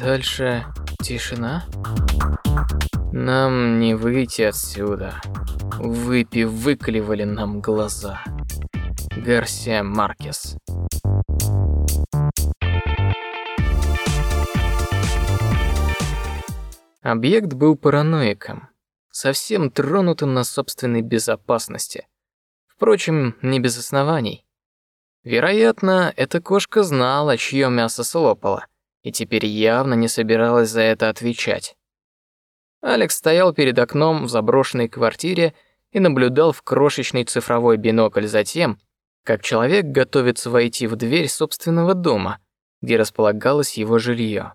Дальше тишина. Нам не выйти отсюда. Выпи выклевали нам глаза. Гарсия Маркес. Объект был параноиком, совсем тронутым на собственной безопасности. Впрочем, не без оснований. Вероятно, эта кошка знала, чье мясо слопала, и теперь явно не собиралась за это отвечать. Алекс стоял перед окном в заброшенной квартире и наблюдал в крошечный цифровой бинокль за тем, как человек готовится войти в дверь собственного дома, где располагалось его жилье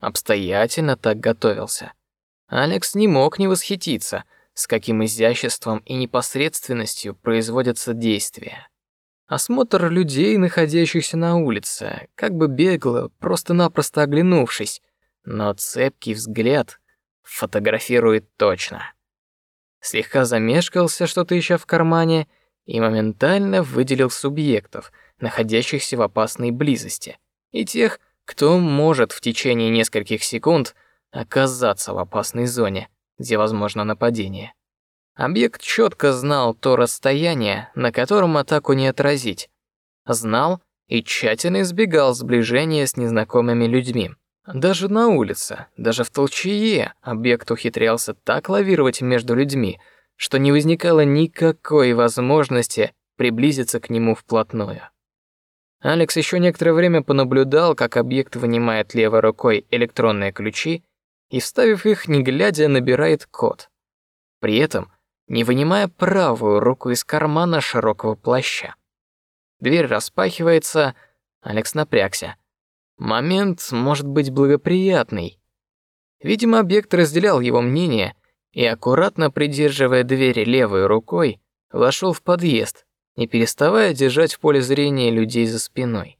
обстоятельно так готовился. Алекс не мог не восхититься, с каким изяществом и непосредственностью производятся действия. Осмотр людей, находящихся на улице, как бы бегло, просто-напросто оглянувшись, но цепкий взгляд фотографирует точно. Слегка замешкался, что-то ища в кармане, и моментально выделил субъектов, находящихся в опасной близости, и тех, кто может в течение нескольких секунд оказаться в опасной зоне, где возможно нападение? Объект четко знал то расстояние, на котором атаку не отразить. Знал и тщательно избегал сближения с незнакомыми людьми. Даже на улице, даже в толчее объект ухитрялся так лавировать между людьми, что не возникало никакой возможности приблизиться к нему вплотную. Алекс еще некоторое время понаблюдал, как объект вынимает левой рукой электронные ключи и, вставив их, не глядя, набирает код. При этом не вынимая правую руку из кармана широкого плаща. Дверь распахивается, Алекс напрягся. Момент может быть благоприятный. Видимо, объект разделял его мнение и, аккуратно придерживая дверь левой рукой, вошел в подъезд, не переставая держать в поле зрения людей за спиной.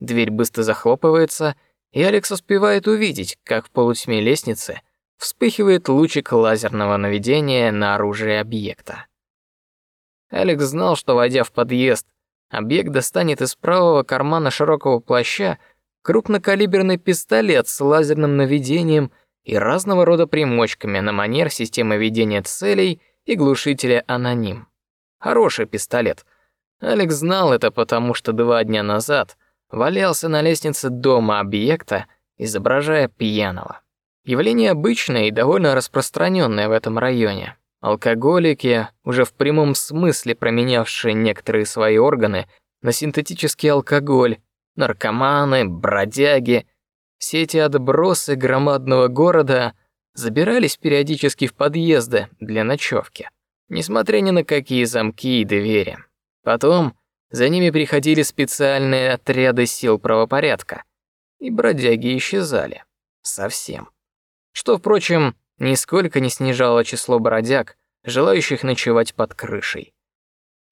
Дверь быстро захлопывается, и Алекс успевает увидеть, как в полутьме лестницы вспыхивает лучик лазерного наведения на оружие объекта. Алекс знал, что войдя в подъезд, объект достанет из правого кармана широкого плаща крупнокалиберный пистолет с лазерным наведением и разного рода примочками на манер системы ведения целей и глушителя аноним. Хороший пистолет. Алекс знал это, потому что два дня назад валялся на лестнице дома объекта, изображая пьяного. Явление обычное и довольно распространенное в этом районе. Алкоголики, уже в прямом смысле променявшие некоторые свои органы на синтетический алкоголь, наркоманы, бродяги, все эти отбросы громадного города забирались периодически в подъезды для ночевки несмотря ни на какие замки и двери. Потом за ними приходили специальные отряды сил правопорядка, и бродяги исчезали. Совсем. Что, впрочем, нисколько не снижало число бродяг, желающих ночевать под крышей.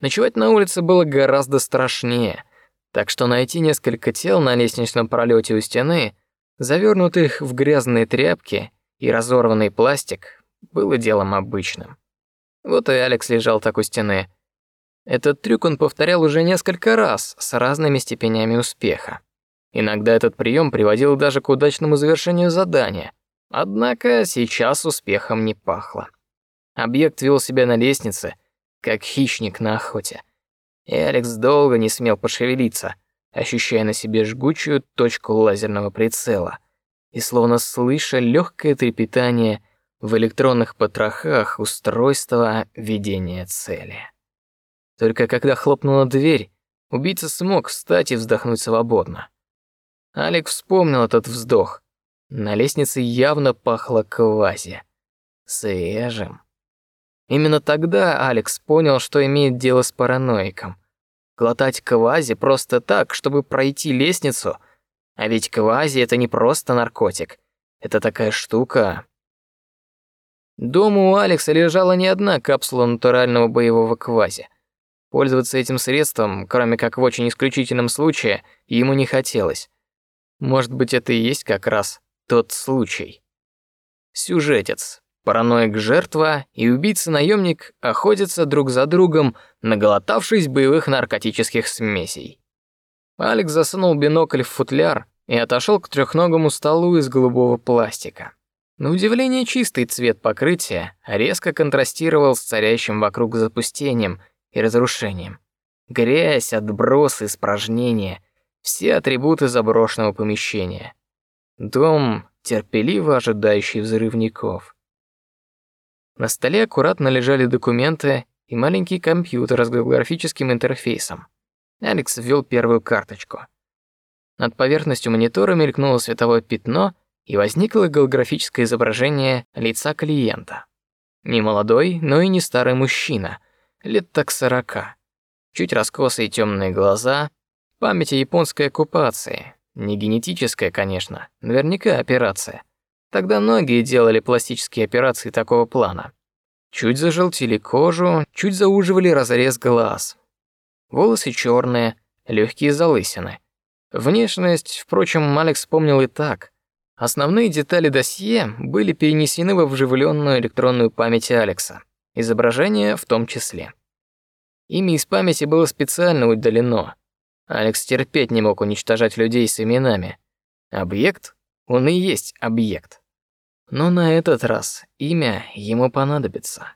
Ночевать на улице было гораздо страшнее, так что найти несколько тел на лестничном пролете у стены, завернутых в грязные тряпки и разорванный пластик, было делом обычным. Вот и Алекс лежал так у стены. Этот трюк он повторял уже несколько раз с разными степенями успеха. Иногда этот прием приводил даже к удачному завершению задания. Однако сейчас успехом не пахло. Объект вел себя на лестнице, как хищник на охоте. И Алекс долго не смел пошевелиться, ощущая на себе жгучую точку лазерного прицела и словно слыша легкое трепетание в электронных потрохах устройства ведения цели. Только когда хлопнула дверь, убийца смог встать и вздохнуть свободно. Алекс вспомнил этот вздох. На лестнице явно пахло квази. Свежим. Именно тогда Алекс понял, что имеет дело с параноиком. Глотать квази просто так, чтобы пройти лестницу, а ведь квази это не просто наркотик. Это такая штука, Дома у Алекса лежала не одна капсула натурального боевого квази. Пользоваться этим средством, кроме как в очень исключительном случае, ему не хотелось. Может быть, это и есть как раз тот случай. Сюжетец. Параноик-жертва и убийца-наемник охотятся друг за другом, наголотавшись боевых наркотических смесей. Алекс засунул бинокль в футляр и отошел к трехногому столу из голубого пластика. На удивление чистый цвет покрытия резко контрастировал с царящим вокруг запустением и разрушением. Грязь, отбросы, испражнения — все атрибуты заброшенного помещения. Дом, терпеливо ожидающий взрывников. На столе аккуратно лежали документы и маленький компьютер с голографическим интерфейсом. Алекс ввел первую карточку. Над поверхностью монитора мелькнуло световое пятно, и возникло голографическое изображение лица клиента. Не молодой, но и не старый мужчина, лет так сорока. Чуть раскосые темные глаза, память о японской оккупации, не генетическая, конечно, наверняка операция. Тогда многие делали пластические операции такого плана. Чуть зажелтили кожу, чуть зауживали разрез глаз. Волосы черные, легкие залысины. Внешность, впрочем, Алекс вспомнил и так. Основные детали досье были перенесены во вживленную электронную память Алекса, изображение в том числе. Имя из памяти было специально удалено. Алекс терпеть не мог уничтожать людей с именами. Объект, он и есть объект. Но на этот раз имя ему понадобится.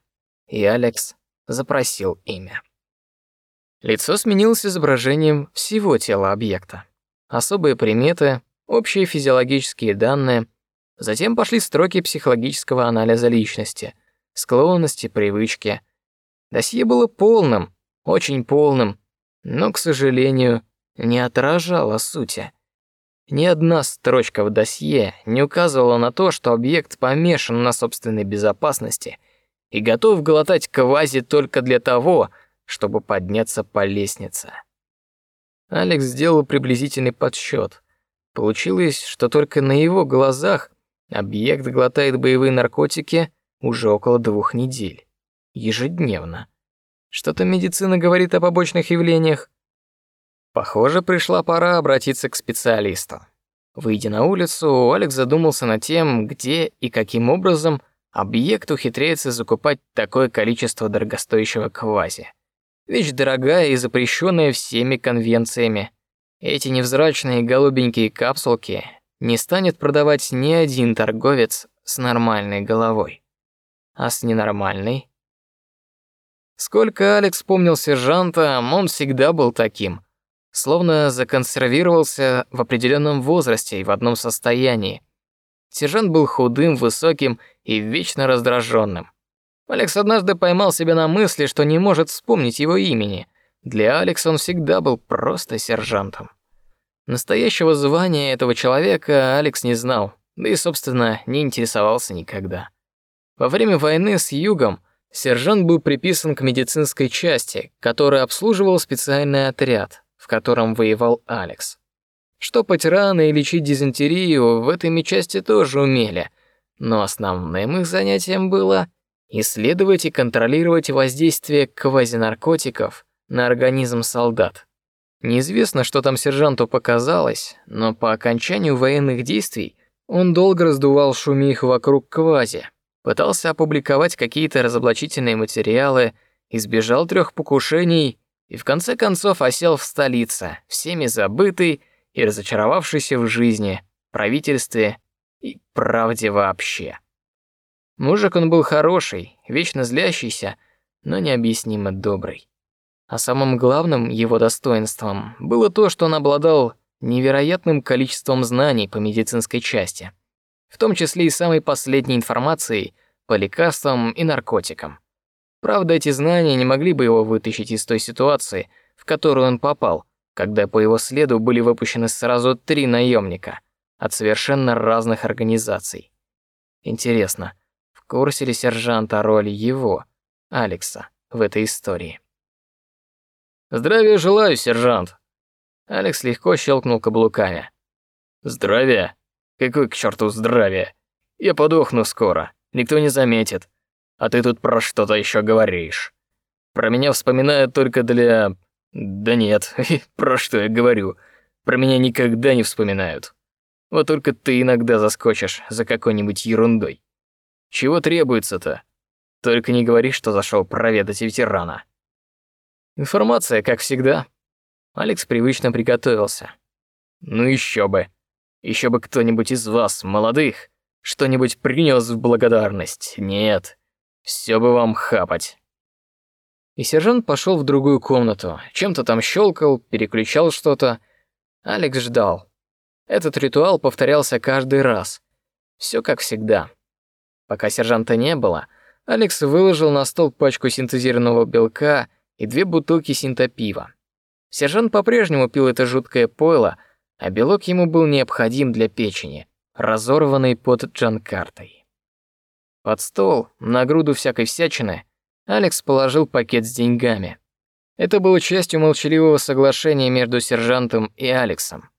И Алекс запросил имя. Лицо сменилось изображением всего тела объекта. Особые приметы, общие физиологические данные, затем пошли строки психологического анализа личности, склонности, привычки. Досье было полным, очень полным, но, к сожалению, не отражало сути. Ни одна строчка в досье не указывала на то, что объект помешан на собственной безопасности и готов глотать квази только для того, чтобы подняться по лестнице. Алекс сделал приблизительный подсчет. Получилось, что только на его глазах объект глотает боевые наркотики уже около двух недель. Ежедневно. Что-то медицина говорит о побочных явлениях. Похоже, пришла пора обратиться к специалисту. Выйдя на улицу, Алекс задумался над тем, где и каким образом объект ухитряется закупать такое количество дорогостоящего квази. Вещь дорогая и запрещенная всеми конвенциями. Эти невзрачные голубенькие капсулки не станет продавать ни один торговец с нормальной головой. А с ненормальной? Сколько Алекс помнил сержанта, он всегда был таким — словно законсервировался в определенном возрасте и в одном состоянии. Сержант был худым, высоким и вечно раздраженным. Алекс однажды поймал себя на мысли, что не может вспомнить его имени. Для Алекса он всегда был просто сержантом. Настоящего звания этого человека Алекс не знал, да и, собственно, не интересовался никогда. Во время войны с Югом сержант был приписан к медицинской части, которая обслуживал специальный отряд, в котором воевал Алекс. Штопать раны и лечить дизентерию в этой части тоже умели, но основным их занятием было исследовать и контролировать воздействие квазинаркотиков на организм солдат. Неизвестно, что там сержанту показалось, но по окончанию военных действий он долго раздувал шумиху вокруг квази, пытался опубликовать какие-то разоблачительные материалы, избежал трех покушений и в конце концов осел в столице, всеми забытый и разочаровавшийся в жизни, правительстве и правде вообще. Мужик он был хороший, вечно злящийся, но необъяснимо добрый. А самым главным его достоинством было то, что он обладал невероятным количеством знаний по медицинской части, в том числе и самой последней информацией по лекарствам и наркотикам. Правда, эти знания не могли бы его вытащить из той ситуации, в которую он попал, когда по его следу были выпущены сразу три наемника от совершенно разных организаций. Интересно, в курсе ли сержант о роли его, Алекса, в этой истории? Здравия желаю, сержант. Алекс легко щелкнул каблуками. Здравия? Какой к черту здравия? Я подохну скоро, никто не заметит а ты тут про что-то еще говоришь. Про меня вспоминают только для... Да нет, про что я говорю. Про меня никогда не вспоминают. Вот только ты иногда заскочишь за какой-нибудь ерундой. Чего требуется-то? Только не говори, что зашел проведать ветерана. Информация, как всегда. Алекс привычно приготовился. Ну еще бы. Еще бы кто-нибудь из вас, молодых, что-нибудь принес в благодарность. Нет, все бы вам хапать. И сержант пошел в другую комнату, чем-то там щелкал, переключал что-то. Алекс ждал. Этот ритуал повторялся каждый раз. Все как всегда. Пока сержанта не было, Алекс выложил на стол пачку синтезированного белка и две бутылки синтопива. Сержант по-прежнему пил это жуткое пойло, а белок ему был необходим для печени, разорванной под джанкартой. Под стол, на груду всякой всячины, Алекс положил пакет с деньгами. Это было частью молчаливого соглашения между сержантом и Алексом.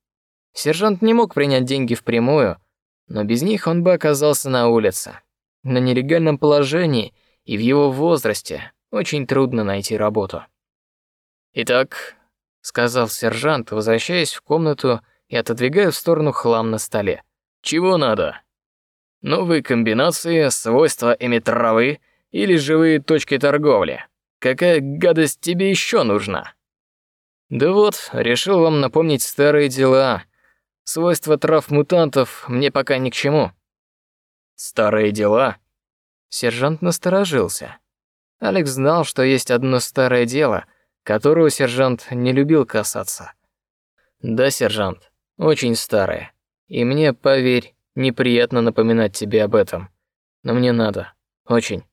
Сержант не мог принять деньги впрямую, но без них он бы оказался на улице. На нелегальном положении и в его возрасте очень трудно найти работу. Итак, сказал сержант, возвращаясь в комнату и отодвигая в сторону хлам на столе. Чего надо? Новые комбинации, свойства травы или живые точки торговли. Какая гадость тебе еще нужна? Да вот, решил вам напомнить старые дела. Свойства трав мутантов мне пока ни к чему. Старые дела? Сержант насторожился. Алекс знал, что есть одно старое дело, которого сержант не любил касаться. Да, сержант, очень старое. И мне, поверь, неприятно напоминать тебе об этом. Но мне надо. Очень.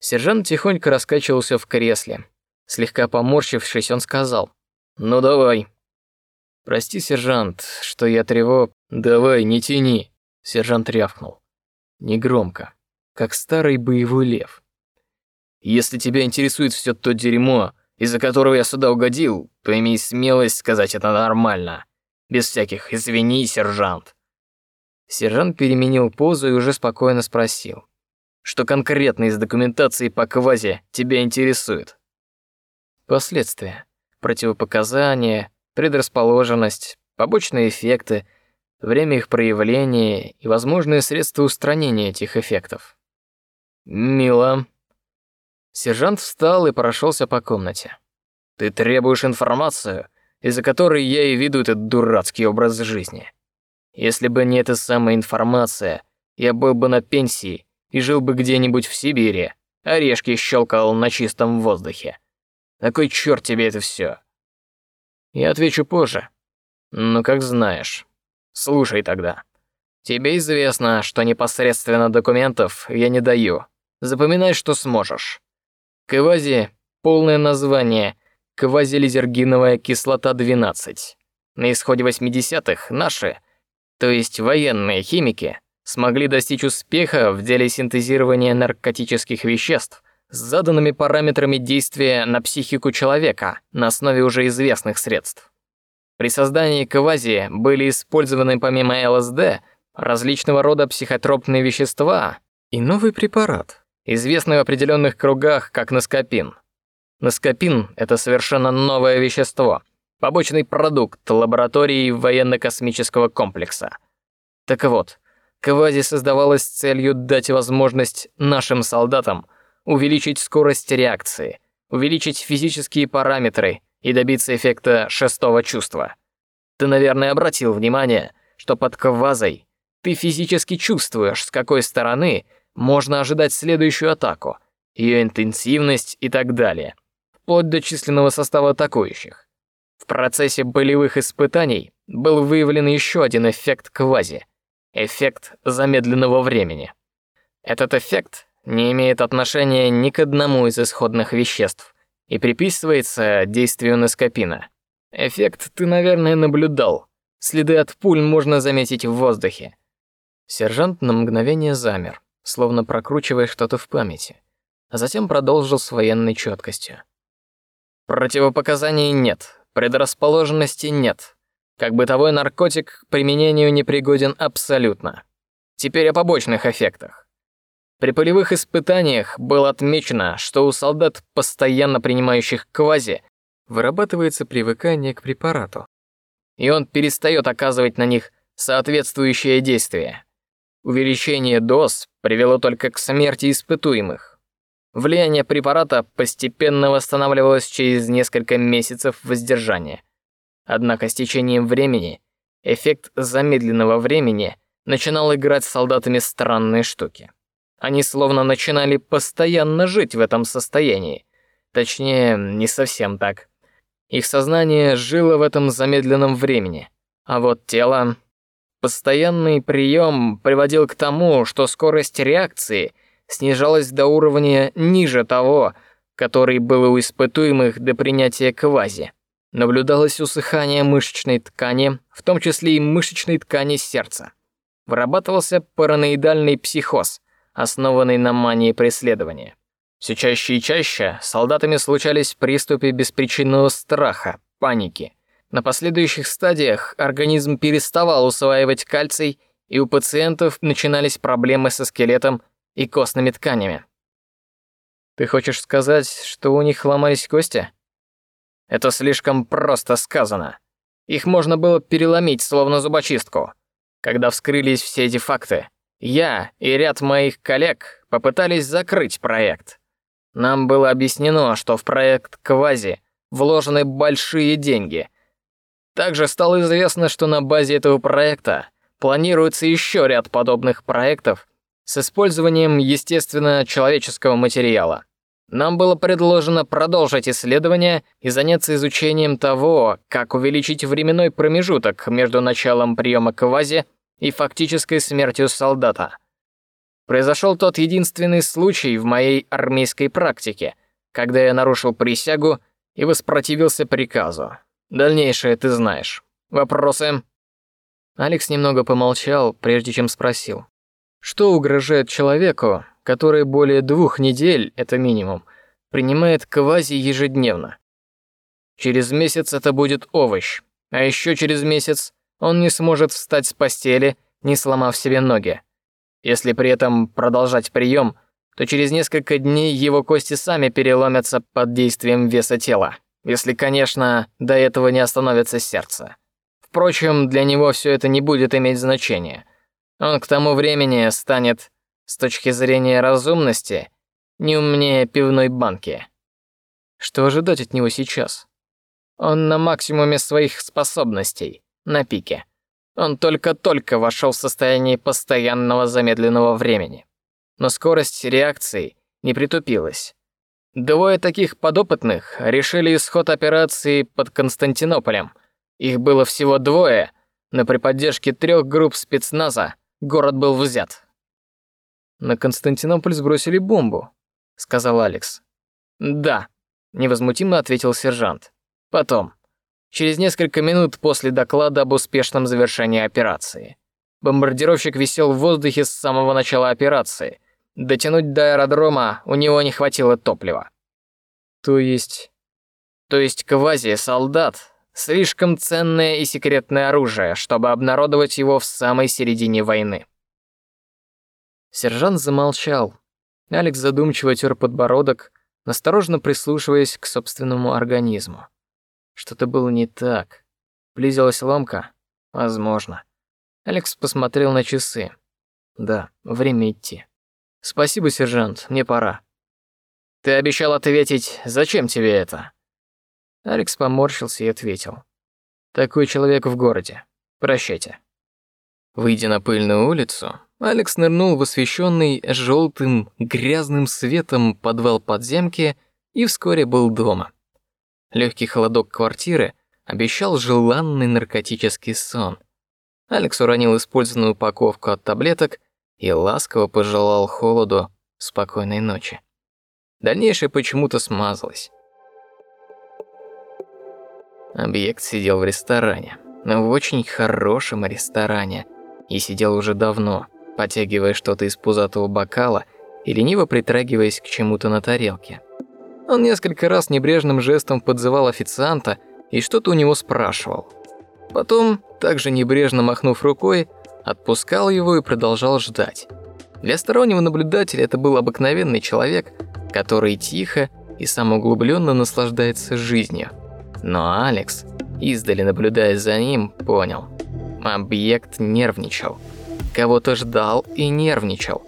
Сержант тихонько раскачивался в кресле. Слегка поморщившись, он сказал: "Ну давай". Прости, сержант, что я трево. Давай, не тяни. Сержант рявкнул. Негромко, как старый боевой лев. Если тебя интересует все то дерьмо, из-за которого я сюда угодил, то имей смелость сказать это нормально, без всяких извини, сержант. Сержант переменил позу и уже спокойно спросил: "Что конкретно из документации по квази тебя интересует?" Последствия, противопоказания, предрасположенность, побочные эффекты, время их проявления и возможные средства устранения этих эффектов. Мило, Сержант встал и прошелся по комнате. Ты требуешь информацию, из-за которой я и веду этот дурацкий образ жизни. Если бы не эта самая информация, я был бы на пенсии и жил бы где-нибудь в Сибири, орешки щелкал на чистом воздухе. На кой черт тебе это все? Я отвечу позже. Ну, как знаешь. Слушай тогда. Тебе известно, что непосредственно документов я не даю. Запоминай, что сможешь. Квази – полное название – квазилизергиновая кислота 12. На исходе 80-х наши, то есть военные химики, смогли достичь успеха в деле синтезирования наркотических веществ с заданными параметрами действия на психику человека на основе уже известных средств. При создании квази были использованы помимо ЛСД различного рода психотропные вещества и новый препарат, известный в определенных кругах как наскопин. Наскопин – это совершенно новое вещество, побочный продукт лаборатории военно-космического комплекса. Так вот, квази создавалась с целью дать возможность нашим солдатам увеличить скорость реакции, увеличить физические параметры и добиться эффекта шестого чувства. Ты, наверное, обратил внимание, что под квазой ты физически чувствуешь, с какой стороны – можно ожидать следующую атаку, ее интенсивность и так далее, вплоть до численного состава атакующих. В процессе болевых испытаний был выявлен еще один эффект квази – эффект замедленного времени. Этот эффект не имеет отношения ни к одному из исходных веществ и приписывается действию наскопина. Эффект ты, наверное, наблюдал. Следы от пуль можно заметить в воздухе. Сержант на мгновение замер словно прокручивая что-то в памяти, а затем продолжил с военной четкостью. Противопоказаний нет, предрасположенности нет. Как бытовой наркотик к применению не пригоден абсолютно. Теперь о побочных эффектах. При полевых испытаниях было отмечено, что у солдат, постоянно принимающих квази, вырабатывается привыкание к препарату, и он перестает оказывать на них соответствующее действие. Увеличение доз привело только к смерти испытуемых. Влияние препарата постепенно восстанавливалось через несколько месяцев воздержания. Однако с течением времени эффект замедленного времени начинал играть с солдатами странные штуки. Они словно начинали постоянно жить в этом состоянии. Точнее, не совсем так. Их сознание жило в этом замедленном времени, а вот тело... Постоянный прием приводил к тому, что скорость реакции снижалась до уровня ниже того, который был у испытуемых до принятия квази. Наблюдалось усыхание мышечной ткани, в том числе и мышечной ткани сердца. Вырабатывался параноидальный психоз, основанный на мании преследования. Все чаще и чаще солдатами случались приступы беспричинного страха, паники. На последующих стадиях организм переставал усваивать кальций, и у пациентов начинались проблемы со скелетом и костными тканями. Ты хочешь сказать, что у них ломались кости? Это слишком просто сказано. Их можно было переломить словно зубочистку. Когда вскрылись все эти факты, я и ряд моих коллег попытались закрыть проект. Нам было объяснено, что в проект Квази вложены большие деньги. Также стало известно, что на базе этого проекта планируется еще ряд подобных проектов с использованием естественно человеческого материала. Нам было предложено продолжить исследования и заняться изучением того, как увеличить временной промежуток между началом приема квази и фактической смертью солдата. Произошел тот единственный случай в моей армейской практике, когда я нарушил присягу и воспротивился приказу. Дальнейшее ты знаешь. Вопросы? Алекс немного помолчал, прежде чем спросил: что угрожает человеку, который более двух недель, это минимум, принимает квази ежедневно? Через месяц это будет овощ, а еще через месяц он не сможет встать с постели, не сломав себе ноги. Если при этом продолжать прием, то через несколько дней его кости сами переломятся под действием веса тела. Если, конечно, до этого не остановится сердце. Впрочем, для него все это не будет иметь значения. Он к тому времени станет, с точки зрения разумности, не умнее пивной банки. Что ожидать от него сейчас? Он на максимуме своих способностей, на пике. Он только-только вошел в состояние постоянного замедленного времени. Но скорость реакции не притупилась. Двое таких подопытных решили исход операции под Константинополем. Их было всего двое, но при поддержке трех групп спецназа город был взят. На Константинополь сбросили бомбу, сказал Алекс. Да, невозмутимо ответил сержант. Потом через несколько минут после доклада об успешном завершении операции. Бомбардировщик висел в воздухе с самого начала операции. Дотянуть до аэродрома у него не хватило топлива. То есть... То есть квази-солдат — слишком ценное и секретное оружие, чтобы обнародовать его в самой середине войны. Сержант замолчал. Алекс задумчиво тер подбородок, настороженно прислушиваясь к собственному организму. Что-то было не так. Близилась ломка? Возможно. Алекс посмотрел на часы. Да, время идти. Спасибо, сержант, мне пора. Ты обещал ответить, зачем тебе это? Алекс поморщился и ответил. Такой человек в городе. Прощайте. Выйдя на пыльную улицу, Алекс нырнул в освещенный желтым грязным светом подвал подземки и вскоре был дома. Легкий холодок квартиры обещал желанный наркотический сон. Алекс уронил использованную упаковку от таблеток и ласково пожелал холоду спокойной ночи. Дальнейшее почему-то смазалось. Объект сидел в ресторане, в очень хорошем ресторане, и сидел уже давно, потягивая что-то из пузатого бокала и лениво притрагиваясь к чему-то на тарелке. Он несколько раз небрежным жестом подзывал официанта и что-то у него спрашивал. Потом, также небрежно махнув рукой, отпускал его и продолжал ждать. Для стороннего наблюдателя это был обыкновенный человек, который тихо и самоуглубленно наслаждается жизнью. Но Алекс, издали наблюдая за ним, понял. Объект нервничал. Кого-то ждал и нервничал.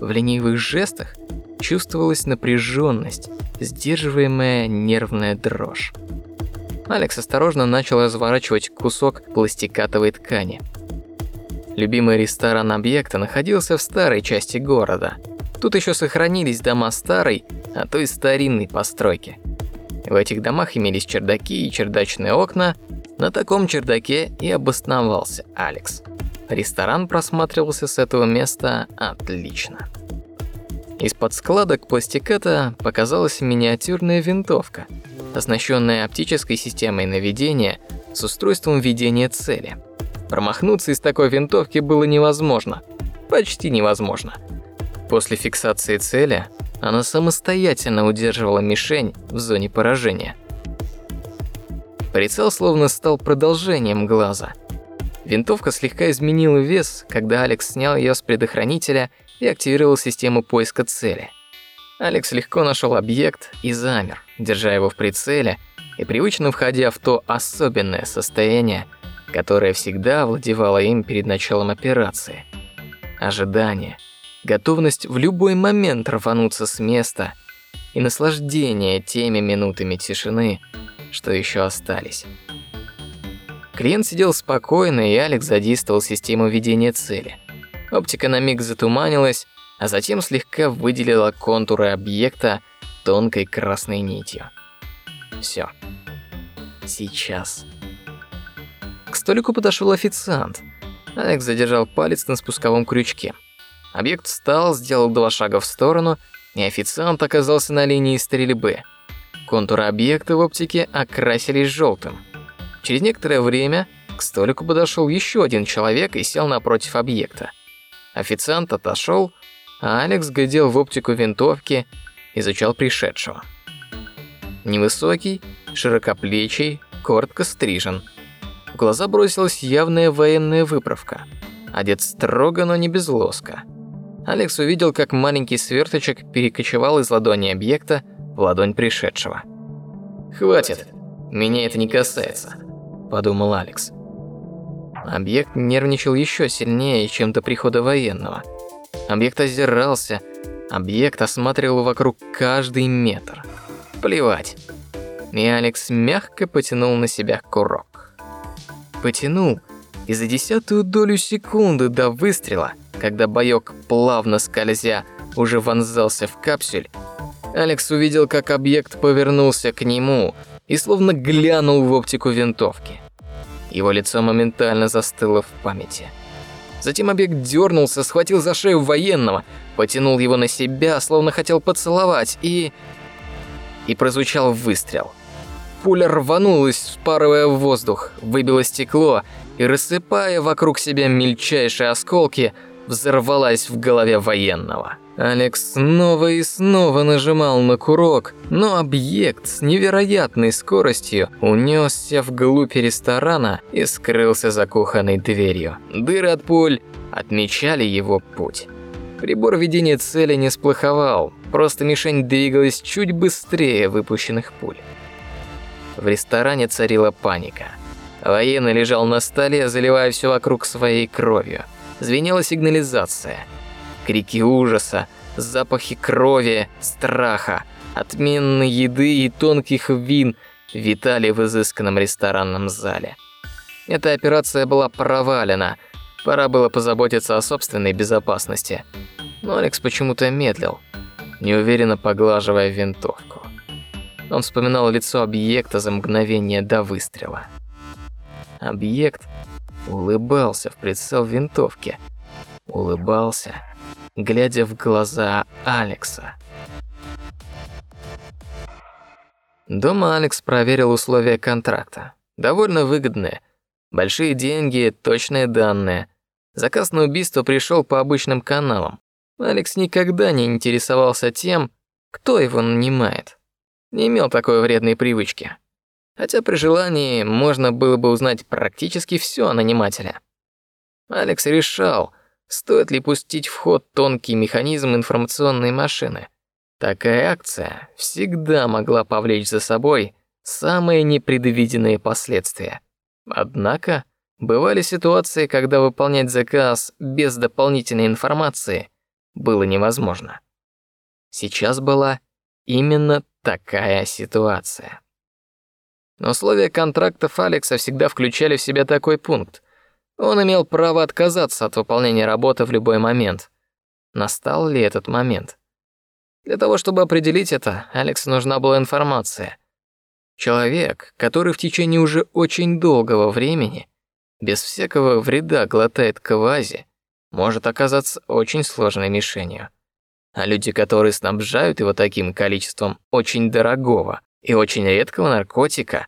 В ленивых жестах чувствовалась напряженность, сдерживаемая нервная дрожь. Алекс осторожно начал разворачивать кусок пластикатовой ткани. Любимый ресторан объекта находился в старой части города. Тут еще сохранились дома старой, а то и старинной постройки. В этих домах имелись чердаки и чердачные окна. На таком чердаке и обосновался Алекс. Ресторан просматривался с этого места отлично. Из-под складок пластиката показалась миниатюрная винтовка, оснащенная оптической системой наведения с устройством ведения цели. Промахнуться из такой винтовки было невозможно, почти невозможно. После фиксации цели она самостоятельно удерживала мишень в зоне поражения. Прицел словно стал продолжением глаза. Винтовка слегка изменила вес, когда Алекс снял ее с предохранителя и активировал систему поиска цели. Алекс легко нашел объект и замер, держа его в прицеле и привычно входя в то особенное состояние, которое всегда владевало им перед началом операции. Ожидание, готовность в любой момент рвануться с места и наслаждение теми минутами тишины, что еще остались. Клиент сидел спокойно, и Алекс задействовал систему ведения цели. Оптика на миг затуманилась, а затем слегка выделила контуры объекта тонкой красной нитью. Все. Сейчас. К столику подошел официант. Алекс задержал палец на спусковом крючке. Объект встал, сделал два шага в сторону, и официант оказался на линии стрельбы. Контуры объекта в оптике окрасились желтым. Через некоторое время к столику подошел еще один человек и сел напротив объекта. Официант отошел, а Алекс глядел в оптику винтовки, изучал пришедшего. Невысокий, широкоплечий, коротко стрижен. В глаза бросилась явная военная выправка. Одет строго, но не без лоска. Алекс увидел, как маленький сверточек перекочевал из ладони объекта в ладонь пришедшего. «Хватит, меня это не касается», – подумал Алекс. Объект нервничал еще сильнее, чем до прихода военного. Объект озирался, объект осматривал вокруг каждый метр. Плевать. И Алекс мягко потянул на себя курок. Потянул, и за десятую долю секунды до выстрела, когда боек плавно скользя уже вонзался в капсюль, Алекс увидел, как объект повернулся к нему и словно глянул в оптику винтовки. Его лицо моментально застыло в памяти. Затем объект дернулся, схватил за шею военного, потянул его на себя, словно хотел поцеловать, и... И прозвучал выстрел. Пуля рванулась, вспарывая воздух, выбила стекло и, рассыпая вокруг себя мельчайшие осколки, взорвалась в голове военного. Алекс снова и снова нажимал на курок, но объект с невероятной скоростью унесся вглубь ресторана и скрылся за кухонной дверью. Дыры от пуль отмечали его путь. Прибор ведения цели не сплоховал, просто мишень двигалась чуть быстрее выпущенных пуль. В ресторане царила паника. Военный лежал на столе, заливая все вокруг своей кровью. Звенела сигнализация – крики ужаса, запахи крови, страха, отменной еды и тонких вин витали в изысканном ресторанном зале. Эта операция была провалена. Пора было позаботиться о собственной безопасности. Но Алекс почему-то медлил, неуверенно поглаживая винтовку. Он вспоминал лицо объекта за мгновение до выстрела. Объект улыбался в прицел винтовки. Улыбался глядя в глаза Алекса. Дома Алекс проверил условия контракта. Довольно выгодные. Большие деньги, точные данные. Заказ на убийство пришел по обычным каналам. Алекс никогда не интересовался тем, кто его нанимает. Не имел такой вредной привычки. Хотя при желании можно было бы узнать практически все о нанимателе. Алекс решал, Стоит ли пустить в ход тонкий механизм информационной машины? Такая акция всегда могла повлечь за собой самые непредвиденные последствия. Однако, бывали ситуации, когда выполнять заказ без дополнительной информации было невозможно. Сейчас была именно такая ситуация. Но условия контрактов Алекса всегда включали в себя такой пункт. Он имел право отказаться от выполнения работы в любой момент. Настал ли этот момент? Для того, чтобы определить это, Алексу нужна была информация. Человек, который в течение уже очень долгого времени без всякого вреда глотает квази, может оказаться очень сложной мишенью. А люди, которые снабжают его таким количеством очень дорогого и очень редкого наркотика,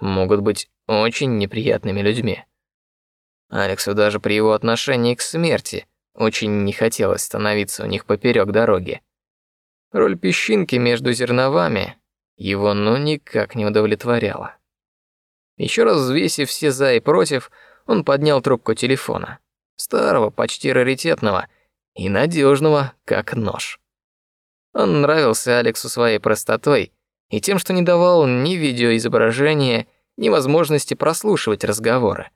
могут быть очень неприятными людьми. Алексу даже при его отношении к смерти очень не хотелось становиться у них поперек дороги. Роль песчинки между зерновами его ну никак не удовлетворяла. Еще раз взвесив все за и против, он поднял трубку телефона, старого, почти раритетного и надежного, как нож. Он нравился Алексу своей простотой и тем, что не давал ни видеоизображения, ни возможности прослушивать разговоры.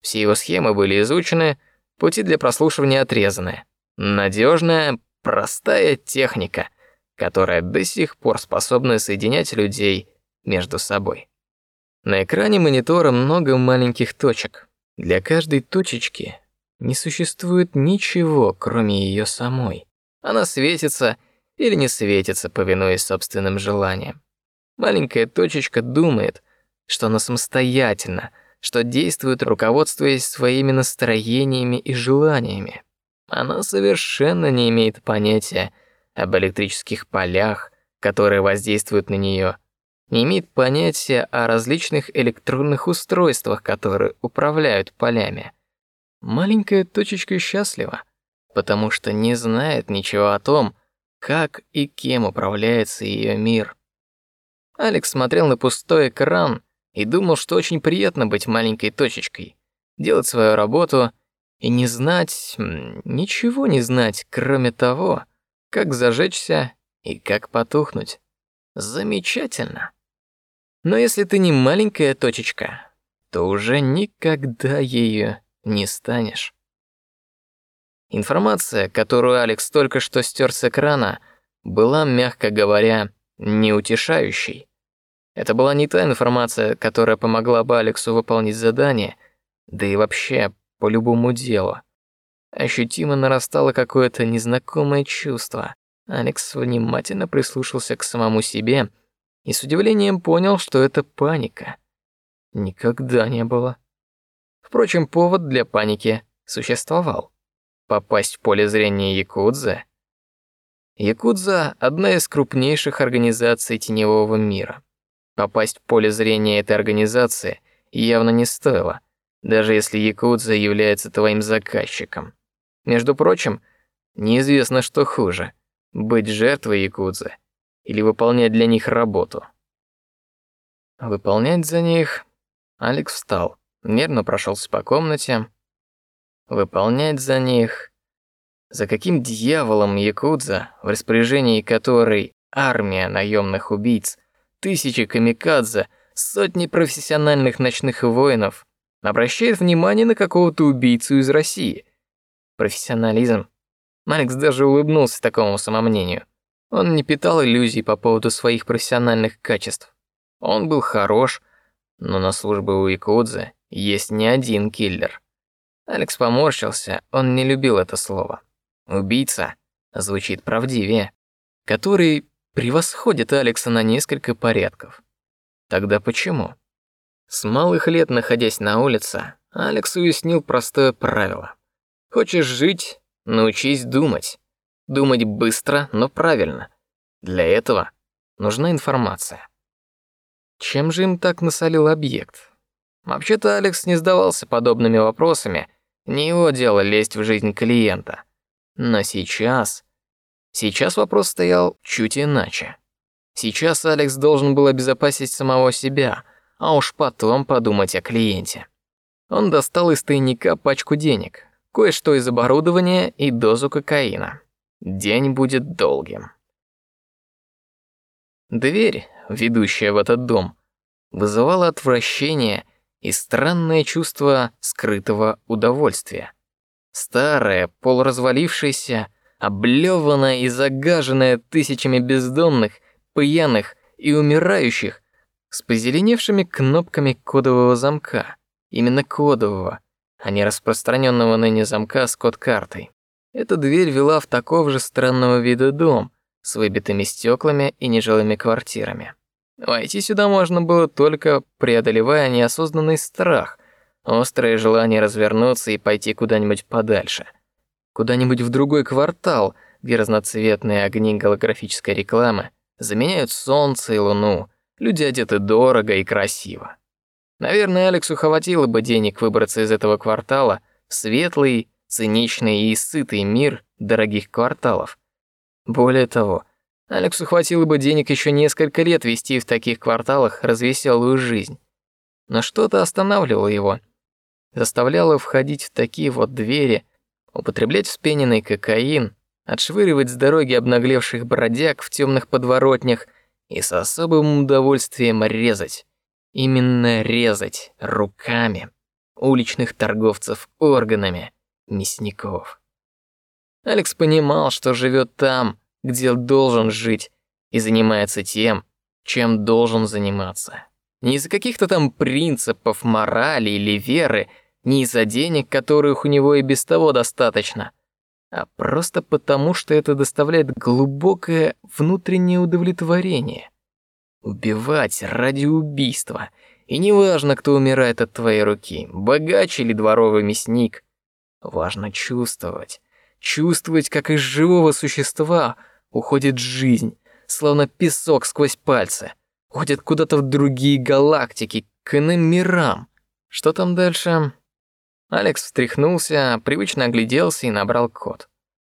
Все его схемы были изучены, пути для прослушивания отрезаны. Надежная, простая техника, которая до сих пор способна соединять людей между собой. На экране монитора много маленьких точек. Для каждой точечки не существует ничего, кроме ее самой. Она светится или не светится, повинуясь собственным желаниям. Маленькая точечка думает, что она самостоятельна, что действует, руководствуясь своими настроениями и желаниями. Она совершенно не имеет понятия об электрических полях, которые воздействуют на нее, не имеет понятия о различных электронных устройствах, которые управляют полями. Маленькая точечка счастлива, потому что не знает ничего о том, как и кем управляется ее мир. Алекс смотрел на пустой экран и думал, что очень приятно быть маленькой точечкой, делать свою работу и не знать, ничего не знать, кроме того, как зажечься и как потухнуть. Замечательно. Но если ты не маленькая точечка, то уже никогда ею не станешь. Информация, которую Алекс только что стер с экрана, была, мягко говоря, неутешающей. Это была не та информация, которая помогла бы Алексу выполнить задание, да и вообще по любому делу. Ощутимо нарастало какое-то незнакомое чувство. Алекс внимательно прислушался к самому себе и с удивлением понял, что это паника. Никогда не было. Впрочем, повод для паники существовал. Попасть в поле зрения Якудза. Якудза — одна из крупнейших организаций теневого мира. Попасть в поле зрения этой организации явно не стоило, даже если Якудза является твоим заказчиком. Между прочим, неизвестно, что хуже — быть жертвой якудзы или выполнять для них работу. Выполнять за них... Алекс встал, нервно прошелся по комнате. Выполнять за них... За каким дьяволом якудза, в распоряжении которой армия наемных убийц, тысячи камикадзе, сотни профессиональных ночных воинов, обращает внимание на какого-то убийцу из России — Профессионализм. Алекс даже улыбнулся такому самомнению. Он не питал иллюзий по поводу своих профессиональных качеств. Он был хорош, но на службе у Якудзы есть не один киллер. Алекс поморщился, он не любил это слово. Убийца звучит правдивее, который превосходит Алекса на несколько порядков. Тогда почему? С малых лет находясь на улице, Алекс уяснил простое правило: Хочешь жить? Научись думать. Думать быстро, но правильно. Для этого нужна информация. Чем же им так насолил объект? Вообще-то Алекс не сдавался подобными вопросами, не его дело лезть в жизнь клиента. Но сейчас... Сейчас вопрос стоял чуть иначе. Сейчас Алекс должен был обезопасить самого себя, а уж потом подумать о клиенте. Он достал из тайника пачку денег, кое-что из оборудования и дозу кокаина. День будет долгим. Дверь, ведущая в этот дом, вызывала отвращение и странное чувство скрытого удовольствия. Старая, полуразвалившаяся, облеванная и загаженная тысячами бездомных, пьяных и умирающих, с позеленевшими кнопками кодового замка. Именно кодового, а не распространенного ныне замка с код-картой. Эта дверь вела в такого же странного вида дом с выбитыми стеклами и нежилыми квартирами. Войти сюда можно было только преодолевая неосознанный страх, острое желание развернуться и пойти куда-нибудь подальше, куда-нибудь в другой квартал, где разноцветные огни голографической рекламы заменяют солнце и луну, люди одеты дорого и красиво. Наверное, Алексу хватило бы денег выбраться из этого квартала в светлый, циничный и сытый мир дорогих кварталов. Более того, Алексу хватило бы денег еще несколько лет вести в таких кварталах развеселую жизнь. Но что-то останавливало его, заставляло входить в такие вот двери, употреблять вспененный кокаин, отшвыривать с дороги обнаглевших бродяг в темных подворотнях и с особым удовольствием резать, именно резать руками уличных торговцев органами, мясников. Алекс понимал, что живет там, где должен жить, и занимается тем, чем должен заниматься. Не из-за каких-то там принципов, морали или веры, не из-за денег, которых у него и без того достаточно, а просто потому, что это доставляет глубокое внутреннее удовлетворение. Убивать ради убийства. И неважно, кто умирает от твоей руки, богач или дворовый мясник. Важно чувствовать. Чувствовать, как из живого существа уходит жизнь, словно песок сквозь пальцы, уходит куда-то в другие галактики, к иным мирам. Что там дальше? Алекс встряхнулся, привычно огляделся и набрал код.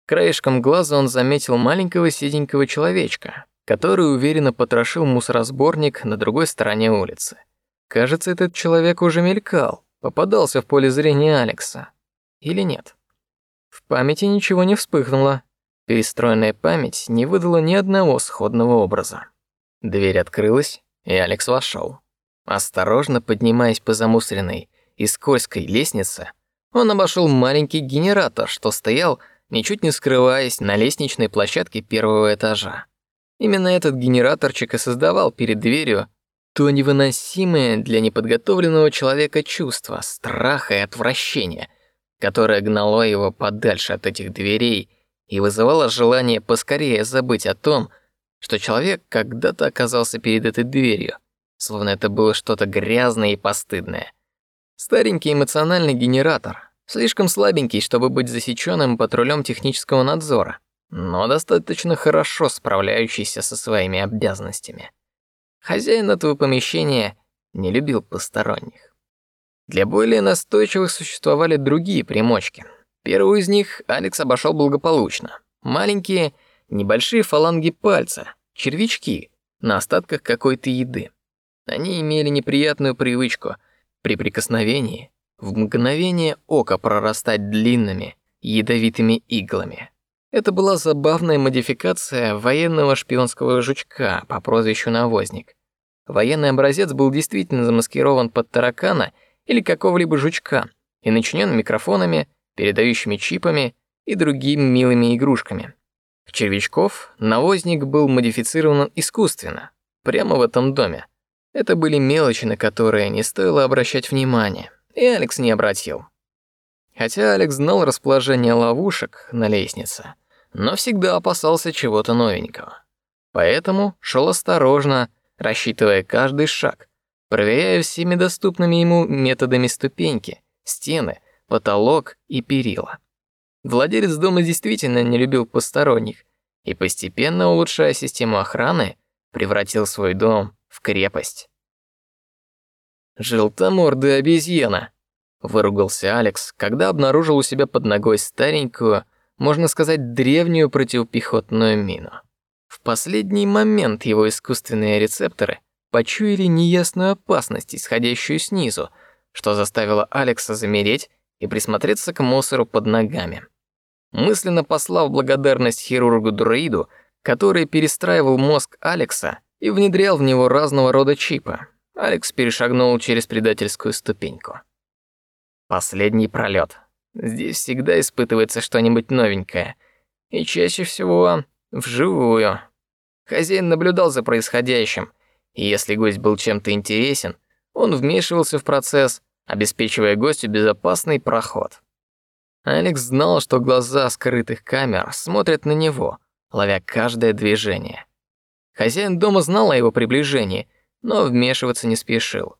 Краешком глаза он заметил маленького седенького человечка, который уверенно потрошил мусоросборник на другой стороне улицы. Кажется, этот человек уже мелькал, попадался в поле зрения Алекса. Или нет? В памяти ничего не вспыхнуло, Перестроенная память не выдала ни одного сходного образа. Дверь открылась, и Алекс вошел. Осторожно поднимаясь по замусоренной и скользкой лестнице, он обошел маленький генератор, что стоял, ничуть не скрываясь, на лестничной площадке первого этажа. Именно этот генераторчик и создавал перед дверью то невыносимое для неподготовленного человека чувство страха и отвращения, которое гнало его подальше от этих дверей и вызывало желание поскорее забыть о том, что человек когда-то оказался перед этой дверью, словно это было что-то грязное и постыдное. Старенький эмоциональный генератор, слишком слабенький, чтобы быть засеченным патрулем технического надзора, но достаточно хорошо справляющийся со своими обязанностями. Хозяин этого помещения не любил посторонних. Для более настойчивых существовали другие примочки, Первую из них Алекс обошел благополучно. Маленькие, небольшие фаланги пальца, червячки на остатках какой-то еды. Они имели неприятную привычку при прикосновении в мгновение ока прорастать длинными, ядовитыми иглами. Это была забавная модификация военного шпионского жучка по прозвищу Навозник. Военный образец был действительно замаскирован под таракана или какого-либо жучка и начинен микрофонами, передающими чипами и другими милыми игрушками. В червячков навозник был модифицирован искусственно, прямо в этом доме. Это были мелочи, на которые не стоило обращать внимания, и Алекс не обратил. Хотя Алекс знал расположение ловушек на лестнице, но всегда опасался чего-то новенького. Поэтому шел осторожно, рассчитывая каждый шаг, проверяя всеми доступными ему методами ступеньки, стены, потолок и перила. Владелец дома действительно не любил посторонних и постепенно улучшая систему охраны, превратил свой дом в крепость. Желтомордая обезьяна, выругался Алекс, когда обнаружил у себя под ногой старенькую, можно сказать, древнюю противопехотную мину. В последний момент его искусственные рецепторы почуяли неясную опасность, исходящую снизу, что заставило Алекса замереть и присмотреться к мусору под ногами. Мысленно послав благодарность хирургу-друиду, который перестраивал мозг Алекса и внедрял в него разного рода чипы, Алекс перешагнул через предательскую ступеньку. Последний пролет. Здесь всегда испытывается что-нибудь новенькое, и чаще всего вживую. Хозяин наблюдал за происходящим И если гость был чем-то интересен, он вмешивался в процесс, обеспечивая гостю безопасный проход. Алекс знал, что глаза скрытых камер смотрят на него, ловя каждое движение. Хозяин дома знал о его приближении, но вмешиваться не спешил.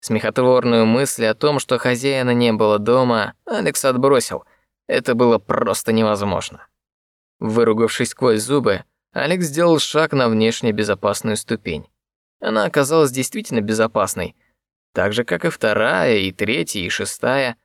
Смехотворную мысль о том, что хозяина не было дома, Алекс отбросил. Это было просто невозможно. Выругавшись сквозь зубы, Алекс сделал шаг на внешне безопасную ступень. Она оказалась действительно безопасной, так же как и вторая, и третья, и шестая.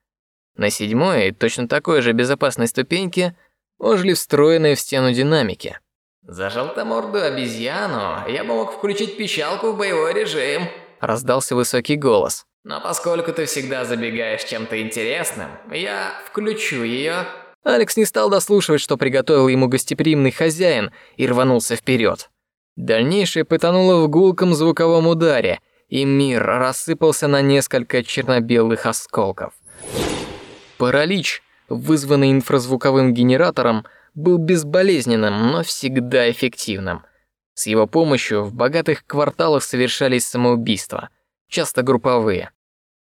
На седьмой, точно такой же безопасной ступеньке, ожили встроенные в стену динамики. За желтомордую обезьяну я бы мог включить пищалку в боевой режим, раздался высокий голос. Но поскольку ты всегда забегаешь чем-то интересным, я включу ее. Алекс не стал дослушивать, что приготовил ему гостеприимный хозяин, и рванулся вперед. Дальнейшее потонуло в гулком звуковом ударе, и мир рассыпался на несколько черно-белых осколков. Паралич, вызванный инфразвуковым генератором, был безболезненным, но всегда эффективным. С его помощью в богатых кварталах совершались самоубийства, часто групповые.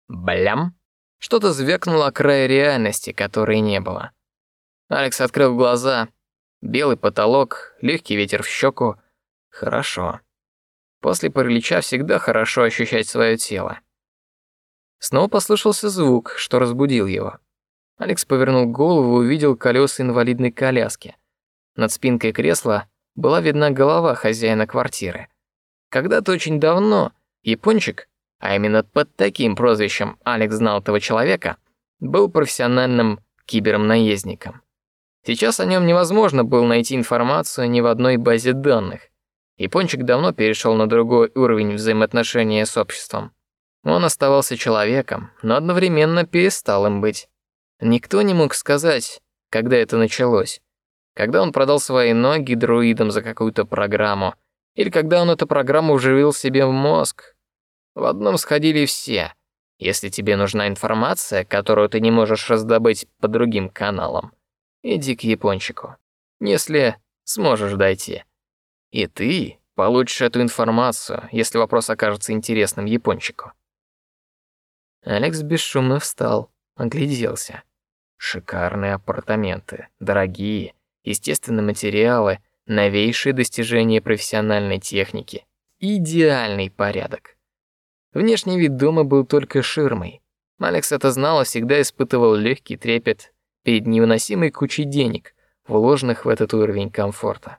Блям! Что-то звякнуло о крае реальности, которой не было. Алекс открыл глаза. Белый потолок, легкий ветер в щеку. Хорошо. После паралича всегда хорошо ощущать свое тело. Снова послышался звук, что разбудил его. Алекс повернул голову и увидел колеса инвалидной коляски. Над спинкой кресла была видна голова хозяина квартиры. Когда-то очень давно япончик, а именно под таким прозвищем Алекс знал этого человека, был профессиональным кибернаездником. Сейчас о нем невозможно было найти информацию ни в одной базе данных. Япончик давно перешел на другой уровень взаимоотношения с обществом. Он оставался человеком, но одновременно перестал им быть. Никто не мог сказать, когда это началось. Когда он продал свои ноги друидам за какую-то программу, или когда он эту программу вживил себе в мозг. В одном сходили все. Если тебе нужна информация, которую ты не можешь раздобыть по другим каналам, иди к япончику. Если сможешь дойти. И ты получишь эту информацию, если вопрос окажется интересным япончику. Алекс бесшумно встал, огляделся. Шикарные апартаменты, дорогие, естественные материалы, новейшие достижения профессиональной техники, идеальный порядок. Внешний вид дома был только ширмой. Алекс это знал всегда испытывал легкий трепет перед невыносимой кучей денег, вложенных в этот уровень комфорта.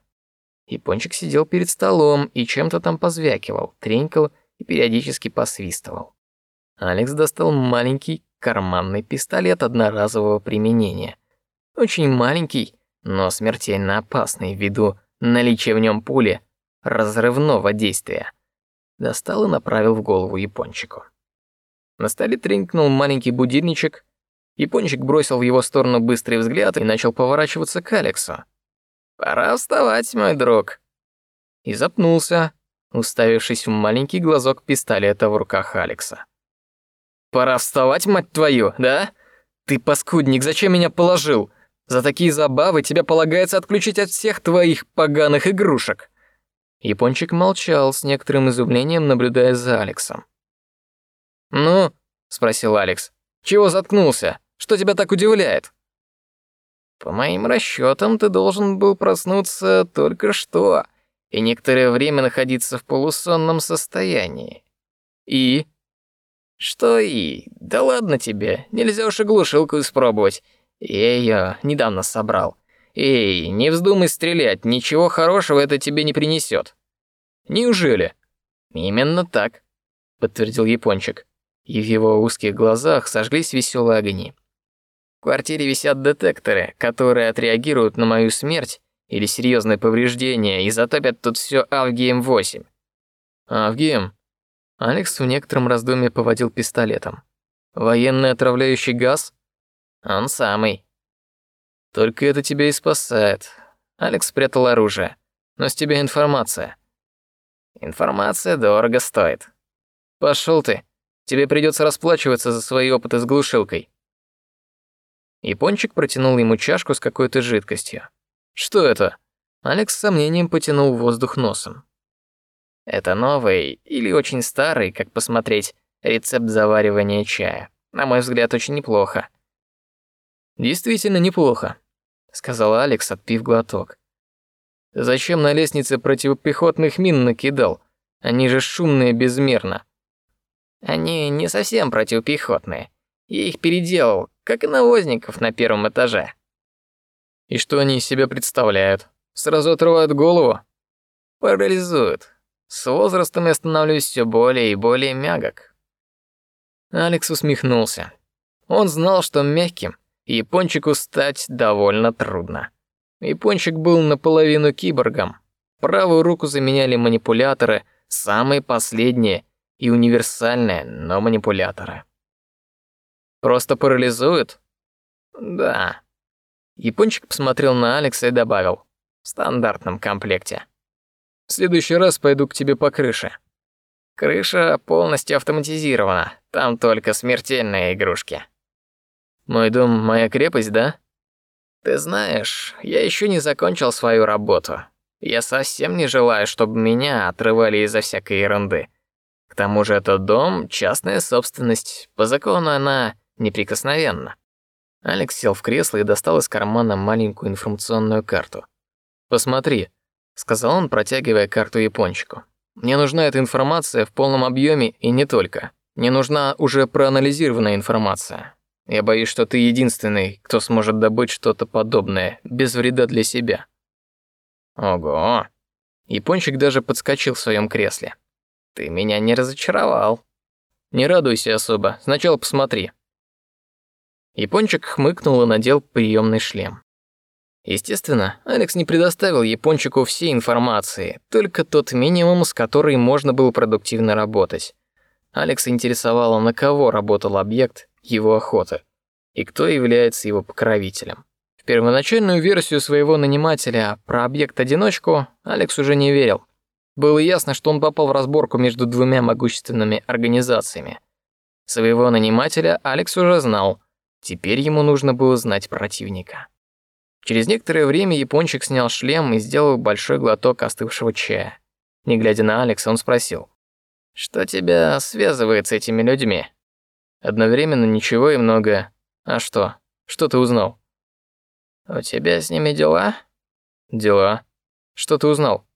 Япончик сидел перед столом и чем-то там позвякивал, тренькал и периодически посвистывал. Алекс достал маленький карманный пистолет одноразового применения. Очень маленький, но смертельно опасный ввиду наличия в нем пули разрывного действия. Достал и направил в голову япончику. На столе тренькнул маленький будильничек, Япончик бросил в его сторону быстрый взгляд и начал поворачиваться к Алексу. «Пора вставать, мой друг». И запнулся, уставившись в маленький глазок пистолета в руках Алекса. «Пора вставать, мать твою, да? Ты паскудник, зачем меня положил? За такие забавы тебе полагается отключить от всех твоих поганых игрушек». Япончик молчал с некоторым изумлением, наблюдая за Алексом. «Ну?» — спросил Алекс. «Чего заткнулся?» Что тебя так удивляет?» «По моим расчетам, ты должен был проснуться только что и некоторое время находиться в полусонном состоянии. И?» «Что и? Да ладно тебе, нельзя уж и глушилку испробовать. Я ее недавно собрал. Эй, не вздумай стрелять, ничего хорошего это тебе не принесет. «Неужели?» «Именно так», — подтвердил япончик, и в его узких глазах сожглись веселые огни квартире висят детекторы, которые отреагируют на мою смерть или серьезные повреждения и затопят тут все Авгием-8. Авгием? Алекс в некотором раздумье поводил пистолетом. Военный отравляющий газ? Он самый. Только это тебя и спасает. Алекс спрятал оружие. Но с тебя информация. Информация дорого стоит. Пошел ты. Тебе придется расплачиваться за свои опыты с глушилкой. Япончик протянул ему чашку с какой-то жидкостью. «Что это?» Алекс с сомнением потянул воздух носом. Это новый или очень старый, как посмотреть, рецепт заваривания чая. На мой взгляд, очень неплохо. Действительно неплохо, сказал Алекс, отпив глоток. Зачем на лестнице противопехотных мин накидал? Они же шумные безмерно. Они не совсем противопехотные. Я их переделал, как и навозников на первом этаже. И что они из себя представляют? Сразу отрывают голову? Парализуют. С возрастом я становлюсь все более и более мягок. Алекс усмехнулся. Он знал, что мягким япончику стать довольно трудно. Япончик был наполовину киборгом. Правую руку заменяли манипуляторы, самые последние и универсальные, но манипуляторы. Просто парализуют? Да. Япончик посмотрел на Алекса и добавил: "В стандартном комплекте. В следующий раз пойду к тебе по крыше". Крыша полностью автоматизирована. Там только смертельные игрушки. Мой дом моя крепость, да? Ты знаешь, я еще не закончил свою работу. Я совсем не желаю, чтобы меня отрывали из-за всякой ерунды. К тому же этот дом частная собственность, по закону она неприкосновенна. Алекс сел в кресло и достал из кармана маленькую информационную карту. Посмотри, сказал он, протягивая карту япончику. Мне нужна эта информация в полном объеме и не только. Мне нужна уже проанализированная информация. Я боюсь, что ты единственный, кто сможет добыть что-то подобное без вреда для себя. Ого. Япончик даже подскочил в своем кресле. Ты меня не разочаровал. Не радуйся особо. Сначала посмотри. Япончик хмыкнул и надел приемный шлем. Естественно, Алекс не предоставил Япончику всей информации, только тот минимум, с которой можно было продуктивно работать. Алекс интересовало, на кого работал объект его охоты и кто является его покровителем. В первоначальную версию своего нанимателя про объект-одиночку Алекс уже не верил. Было ясно, что он попал в разборку между двумя могущественными организациями. Своего нанимателя Алекс уже знал, теперь ему нужно было знать противника. Через некоторое время япончик снял шлем и сделал большой глоток остывшего чая. Не глядя на Алекса, он спросил: "Что тебя связывает с этими людьми?" Одновременно ничего и многое. А что? Что ты узнал? У тебя с ними дела? Дела. Что ты узнал?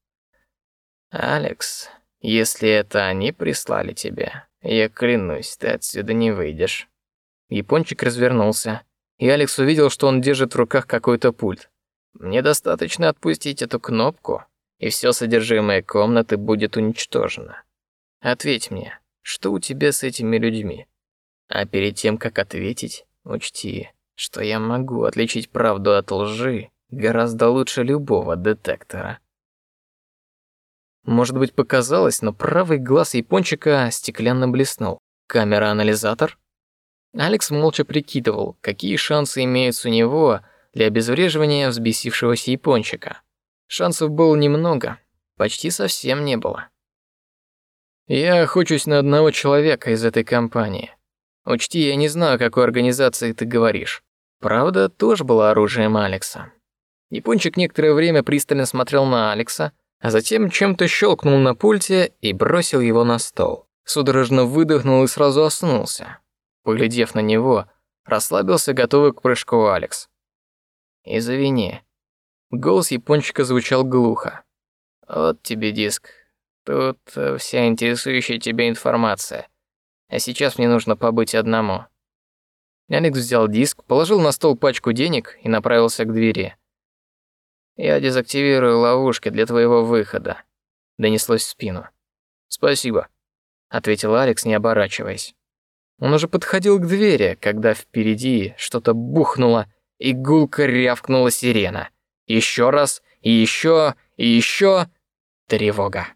Алекс, если это они прислали тебя, я клянусь, ты отсюда не выйдешь. Япончик развернулся, и Алекс увидел, что он держит в руках какой-то пульт. Мне достаточно отпустить эту кнопку, и все содержимое комнаты будет уничтожено. Ответь мне, что у тебя с этими людьми? А перед тем, как ответить, учти, что я могу отличить правду от лжи гораздо лучше любого детектора. Может быть, показалось, но правый глаз япончика стеклянно блеснул. Камера-анализатор? Алекс молча прикидывал, какие шансы имеются у него для обезвреживания взбесившегося япончика. Шансов было немного, почти совсем не было. Я охочусь на одного человека из этой компании. Учти, я не знаю, о какой организации ты говоришь. Правда, тоже было оружием Алекса. Япончик некоторое время пристально смотрел на Алекса, а затем чем-то щелкнул на пульте и бросил его на стол. Судорожно выдохнул и сразу оснулся. Поглядев на него, расслабился, готовый к прыжку Алекс. «Извини». Голос япончика звучал глухо. «Вот тебе диск. Тут э, вся интересующая тебя информация. А сейчас мне нужно побыть одному. Алекс взял диск, положил на стол пачку денег и направился к двери. Я дезактивирую ловушки для твоего выхода, донеслось в спину. Спасибо, ответил Алекс, не оборачиваясь. Он уже подходил к двери, когда впереди что-то бухнуло, и гулко рявкнула сирена. Еще раз, и еще, и еще. Тревога.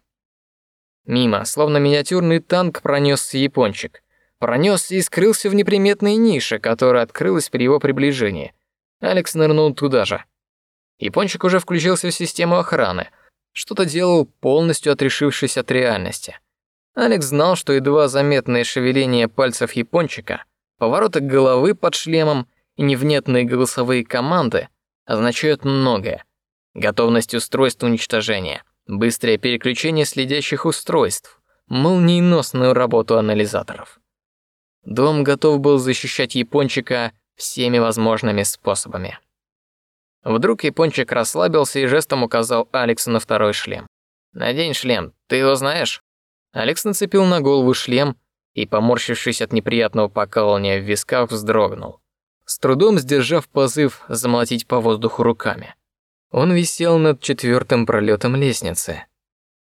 Мимо, словно миниатюрный танк, пронесся япончик. Пронесся и скрылся в неприметной нише, которая открылась при его приближении. Алекс нырнул туда же. Япончик уже включился в систему охраны. Что-то делал, полностью отрешившись от реальности. Алекс знал, что едва заметное шевеление пальцев япончика, повороты головы под шлемом и невнятные голосовые команды означают многое. Готовность устройства уничтожения — быстрое переключение следящих устройств, молниеносную работу анализаторов. Дом готов был защищать япончика всеми возможными способами. Вдруг япончик расслабился и жестом указал Алексу на второй шлем. «Надень шлем, ты его знаешь?» Алекс нацепил на голову шлем и, поморщившись от неприятного покалывания в висках, вздрогнул, с трудом сдержав позыв замолотить по воздуху руками. Он висел над четвертым пролетом лестницы,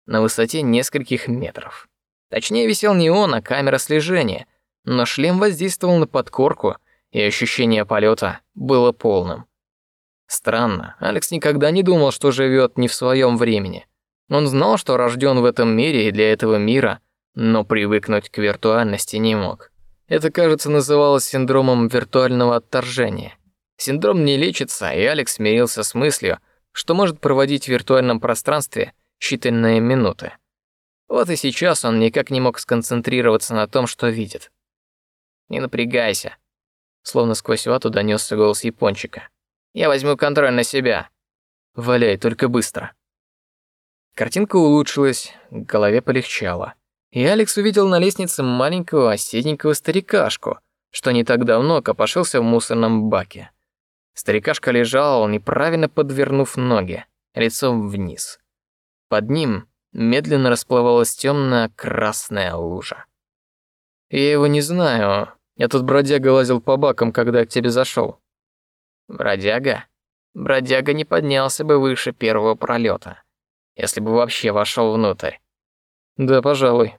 на высоте нескольких метров. Точнее, висел не он, а камера слежения, но шлем воздействовал на подкорку, и ощущение полета было полным. Странно, Алекс никогда не думал, что живет не в своем времени. Он знал, что рожден в этом мире и для этого мира, но привыкнуть к виртуальности не мог. Это, кажется, называлось синдромом виртуального отторжения. Синдром не лечится, и Алекс смирился с мыслью, что может проводить в виртуальном пространстве считанные минуты. Вот и сейчас он никак не мог сконцентрироваться на том, что видит. «Не напрягайся», — словно сквозь вату донесся голос япончика. Я возьму контроль на себя. Валяй, только быстро. Картинка улучшилась, голове полегчало. И Алекс увидел на лестнице маленького оседенького старикашку, что не так давно копошился в мусорном баке. Старикашка лежал, неправильно подвернув ноги, лицом вниз. Под ним медленно расплывалась темно-красная лужа. Я его не знаю. Я тут бродяга лазил по бакам, когда к тебе зашел. Бродяга? Бродяга не поднялся бы выше первого пролета, если бы вообще вошел внутрь. Да, пожалуй.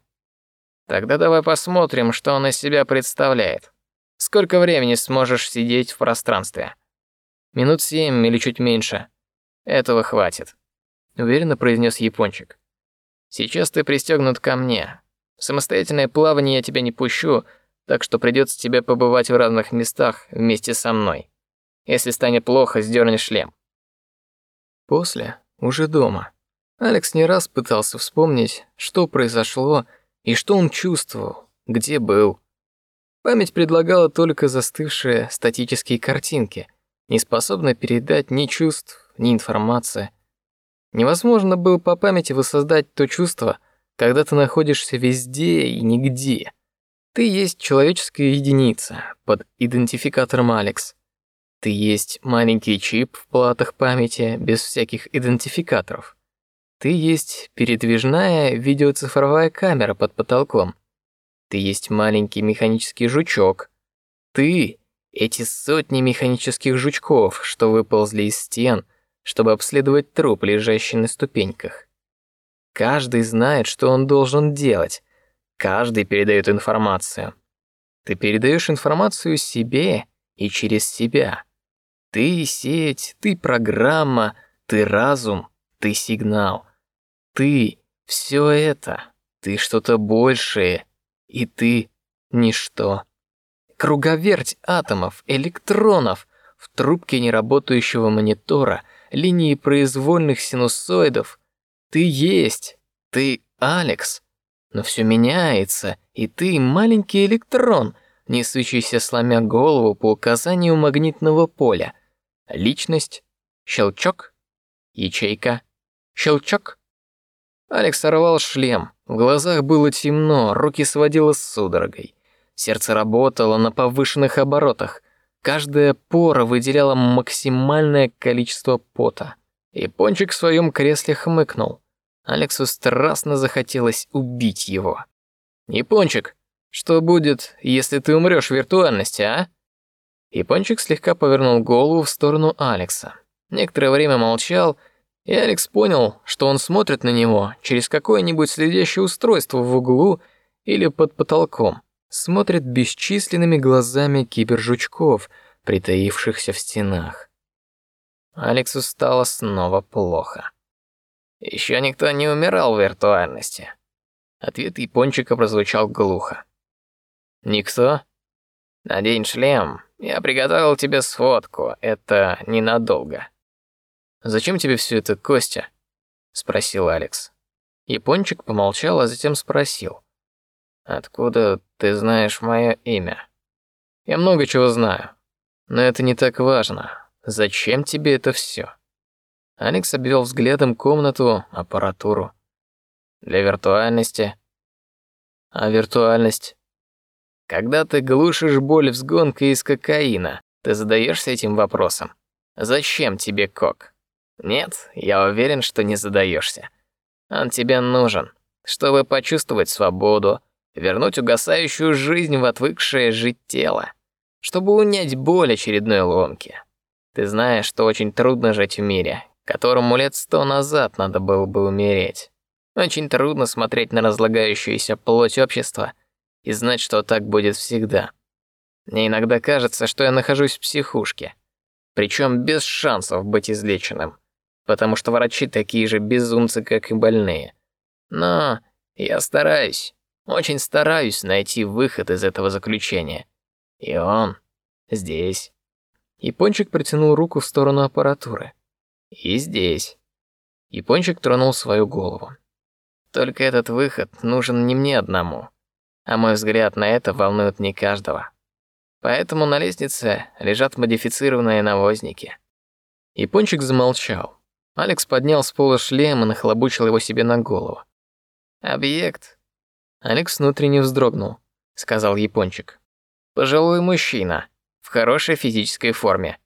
Тогда давай посмотрим, что он из себя представляет. Сколько времени сможешь сидеть в пространстве? Минут семь или чуть меньше. Этого хватит. Уверенно произнес япончик. Сейчас ты пристегнут ко мне. В самостоятельное плавание я тебя не пущу, так что придется тебе побывать в разных местах вместе со мной. Если станет плохо, сдерни шлем. После, уже дома, Алекс не раз пытался вспомнить, что произошло и что он чувствовал, где был. Память предлагала только застывшие статические картинки, не способные передать ни чувств, ни информации. Невозможно было по памяти воссоздать то чувство, когда ты находишься везде и нигде. Ты есть человеческая единица под идентификатором Алекс. Ты есть маленький чип в платах памяти без всяких идентификаторов. Ты есть передвижная видеоцифровая камера под потолком. Ты есть маленький механический жучок. Ты эти сотни механических жучков, что выползли из стен, чтобы обследовать труп, лежащий на ступеньках. Каждый знает, что он должен делать. Каждый передает информацию. Ты передаешь информацию себе и через себя. Ты сеть, ты программа, ты разум, ты сигнал. Ты все это, ты что-то большее, и ты ничто. Круговерть атомов, электронов в трубке неработающего монитора, линии произвольных синусоидов. Ты есть, ты Алекс. Но все меняется, и ты маленький электрон, несущийся сломя голову по указанию магнитного поля, Личность. Щелчок. Ячейка. Щелчок. Алекс сорвал шлем. В глазах было темно, руки сводило с судорогой. Сердце работало на повышенных оборотах. Каждая пора выделяла максимальное количество пота. И пончик в своем кресле хмыкнул. Алексу страстно захотелось убить его. Япончик, что будет, если ты умрешь в виртуальности, а? Япончик слегка повернул голову в сторону Алекса. Некоторое время молчал, и Алекс понял, что он смотрит на него через какое-нибудь следящее устройство в углу или под потолком. Смотрит бесчисленными глазами кибержучков, притаившихся в стенах. Алексу стало снова плохо. Еще никто не умирал в виртуальности. Ответ япончика прозвучал глухо. Никто? Надень шлем, я приготовил тебе сходку, это ненадолго. Зачем тебе все это, Костя? спросил Алекс. Япончик помолчал, а затем спросил: Откуда ты знаешь мое имя? Я много чего знаю, но это не так важно. Зачем тебе это все? Алекс обвел взглядом комнату, аппаратуру. Для виртуальности. А виртуальность? Когда ты глушишь боль взгонкой из кокаина, ты задаешься этим вопросом. Зачем тебе кок? Нет, я уверен, что не задаешься. Он тебе нужен, чтобы почувствовать свободу, вернуть угасающую жизнь в отвыкшее жить тело, чтобы унять боль очередной ломки. Ты знаешь, что очень трудно жить в мире, которому лет сто назад надо было бы умереть. Очень трудно смотреть на разлагающуюся плоть общества и знать, что так будет всегда. Мне иногда кажется, что я нахожусь в психушке, причем без шансов быть излеченным, потому что врачи такие же безумцы, как и больные. Но я стараюсь, очень стараюсь найти выход из этого заключения. И он здесь. Япончик протянул руку в сторону аппаратуры. И здесь. Япончик тронул свою голову. Только этот выход нужен не мне одному, а мой взгляд на это волнует не каждого. Поэтому на лестнице лежат модифицированные навозники. Япончик замолчал. Алекс поднял с пола шлем и нахлобучил его себе на голову. Объект. Алекс внутренне вздрогнул, сказал Япончик. Пожилой мужчина в хорошей физической форме.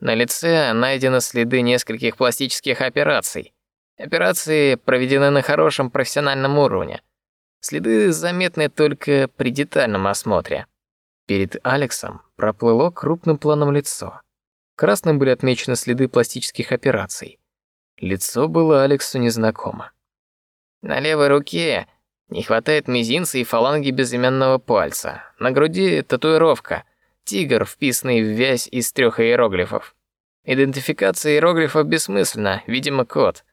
На лице найдены следы нескольких пластических операций. Операции проведены на хорошем профессиональном уровне. Следы заметны только при детальном осмотре. Перед Алексом проплыло крупным планом лицо. Красным были отмечены следы пластических операций. Лицо было Алексу незнакомо. На левой руке не хватает мизинца и фаланги безымянного пальца. На груди татуировка тигр, вписанный в вязь из трех иероглифов. Идентификация иероглифов бессмысленна, видимо, код.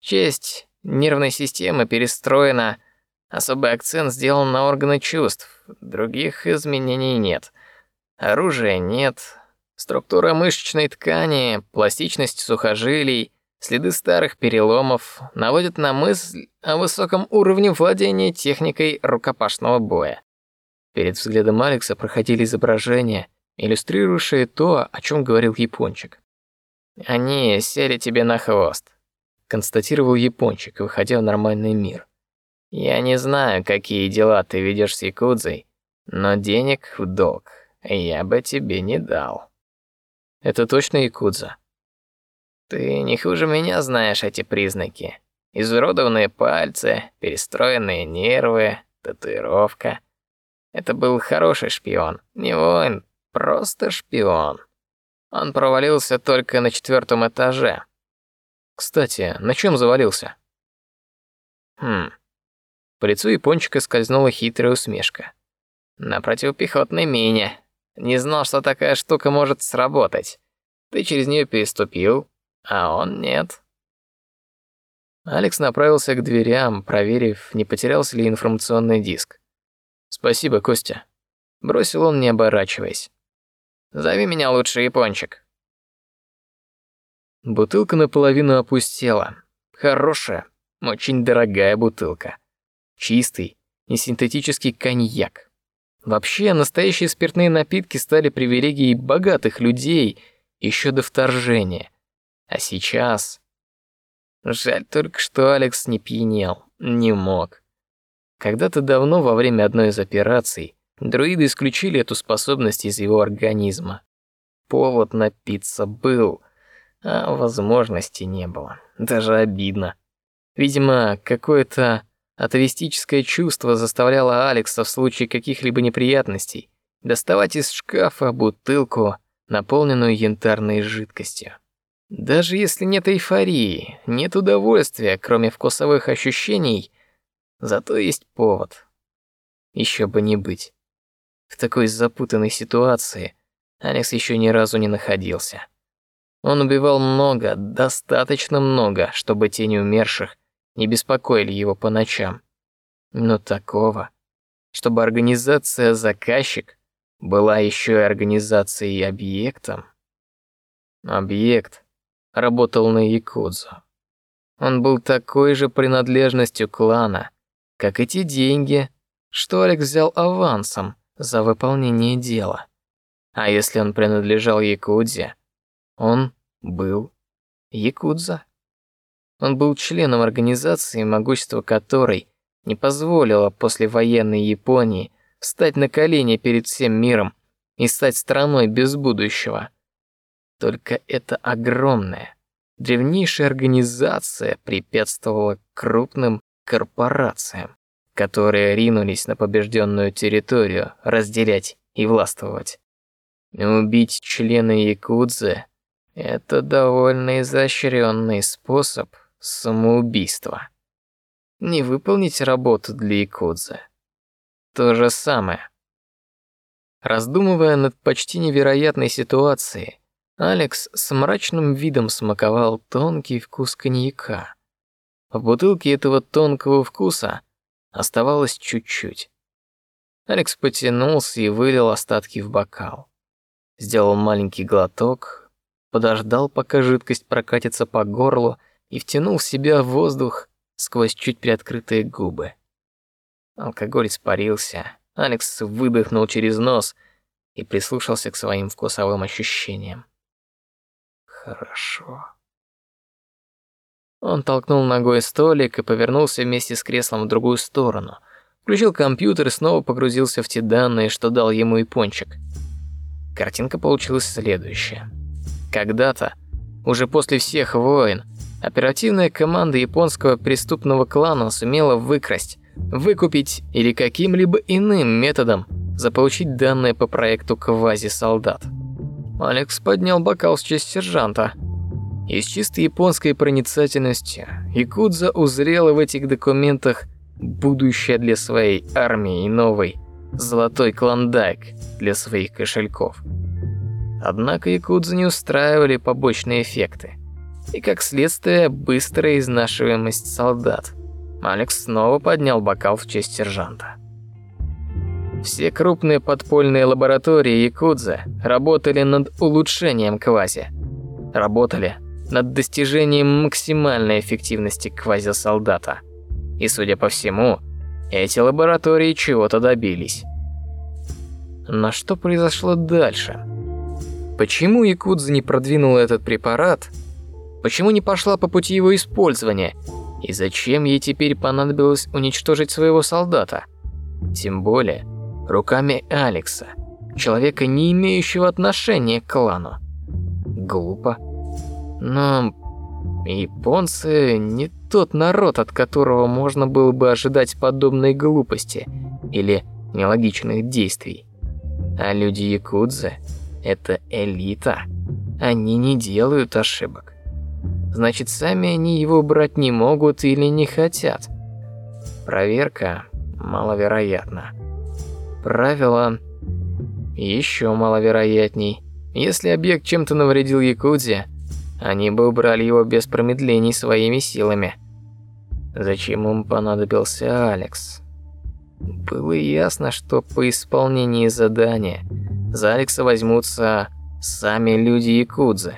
Честь нервной системы перестроена, особый акцент сделан на органы чувств, других изменений нет. Оружия нет, структура мышечной ткани, пластичность сухожилий, следы старых переломов наводят на мысль о высоком уровне владения техникой рукопашного боя. Перед взглядом Алекса проходили изображения, иллюстрирующие то, о чем говорил япончик. Они сели тебе на хвост, констатировал япончик, выходя в нормальный мир. Я не знаю, какие дела ты ведешь с якудзой, но денег в долг я бы тебе не дал. Это точно якудза. Ты не хуже меня знаешь эти признаки. Изуродованные пальцы, перестроенные нервы, татуировка. Это был хороший шпион, не воин, просто шпион. Он провалился только на четвертом этаже, кстати, на чем завалился? Хм. По лицу япончика скользнула хитрая усмешка. На противопехотной мине. Не знал, что такая штука может сработать. Ты через нее переступил, а он нет. Алекс направился к дверям, проверив, не потерялся ли информационный диск. Спасибо, Костя, бросил он, не оборачиваясь. Зови меня лучше, япончик. Бутылка наполовину опустела. Хорошая, очень дорогая бутылка. Чистый, не синтетический коньяк. Вообще, настоящие спиртные напитки стали привилегией богатых людей еще до вторжения. А сейчас... Жаль только, что Алекс не пьянел, не мог. Когда-то давно во время одной из операций друиды исключили эту способность из его организма. Повод напиться был — а возможности не было. Даже обидно. Видимо, какое-то атовистическое чувство заставляло Алекса в случае каких-либо неприятностей доставать из шкафа бутылку, наполненную янтарной жидкостью. Даже если нет эйфории, нет удовольствия, кроме вкусовых ощущений, зато есть повод. Еще бы не быть. В такой запутанной ситуации Алекс еще ни разу не находился. Он убивал много, достаточно много, чтобы тени умерших не беспокоили его по ночам. Но такого, чтобы организация заказчик была еще и организацией объектом. Объект работал на Якудзу. Он был такой же принадлежностью клана, как и те деньги, что Алекс взял авансом за выполнение дела. А если он принадлежал Якудзе, он был якудза. Он был членом организации, могущество которой не позволило послевоенной Японии встать на колени перед всем миром и стать страной без будущего. Только эта огромная, древнейшая организация препятствовала крупным корпорациям, которые ринулись на побежденную территорию разделять и властвовать. Убить члена якудзы – это довольно изощренный способ самоубийства. Не выполнить работу для якудзы – то же самое. Раздумывая над почти невероятной ситуацией, Алекс с мрачным видом смаковал тонкий вкус коньяка. В бутылке этого тонкого вкуса оставалось чуть-чуть. Алекс потянулся и вылил остатки в бокал сделал маленький глоток, подождал, пока жидкость прокатится по горлу, и втянул в себя воздух сквозь чуть приоткрытые губы. Алкоголь испарился. Алекс выдохнул через нос и прислушался к своим вкусовым ощущениям. Хорошо. Он толкнул ногой столик и повернулся вместе с креслом в другую сторону. Включил компьютер и снова погрузился в те данные, что дал ему и пончик. Картинка получилась следующая. Когда-то, уже после всех войн, оперативная команда японского преступного клана сумела выкрасть, выкупить или каким-либо иным методом заполучить данные по проекту квази-солдат. Алекс поднял бокал с честь сержанта. И с чистой японской проницательностью Якудза узрела в этих документах будущее для своей армии и новый золотой клондайк для своих кошельков. Однако якудзы не устраивали побочные эффекты. И как следствие, быстрая изнашиваемость солдат. Алекс снова поднял бокал в честь сержанта. Все крупные подпольные лаборатории Якудза работали над улучшением квази. Работали над достижением максимальной эффективности квази-солдата. И, судя по всему, эти лаборатории чего-то добились. Но что произошло дальше? Почему Якудза не продвинула этот препарат? Почему не пошла по пути его использования? И зачем ей теперь понадобилось уничтожить своего солдата? Тем более, руками Алекса, человека, не имеющего отношения к клану. Глупо. Но японцы не тот народ, от которого можно было бы ожидать подобной глупости или нелогичных действий. А люди якудзы – это элита. Они не делают ошибок. Значит, сами они его брать не могут или не хотят. Проверка маловероятна. Правило еще маловероятней. Если объект чем-то навредил Якудзе, они бы убрали его без промедлений своими силами. Зачем им понадобился Алекс? Было ясно, что по исполнении задания за Алекса возьмутся сами люди Якудзы.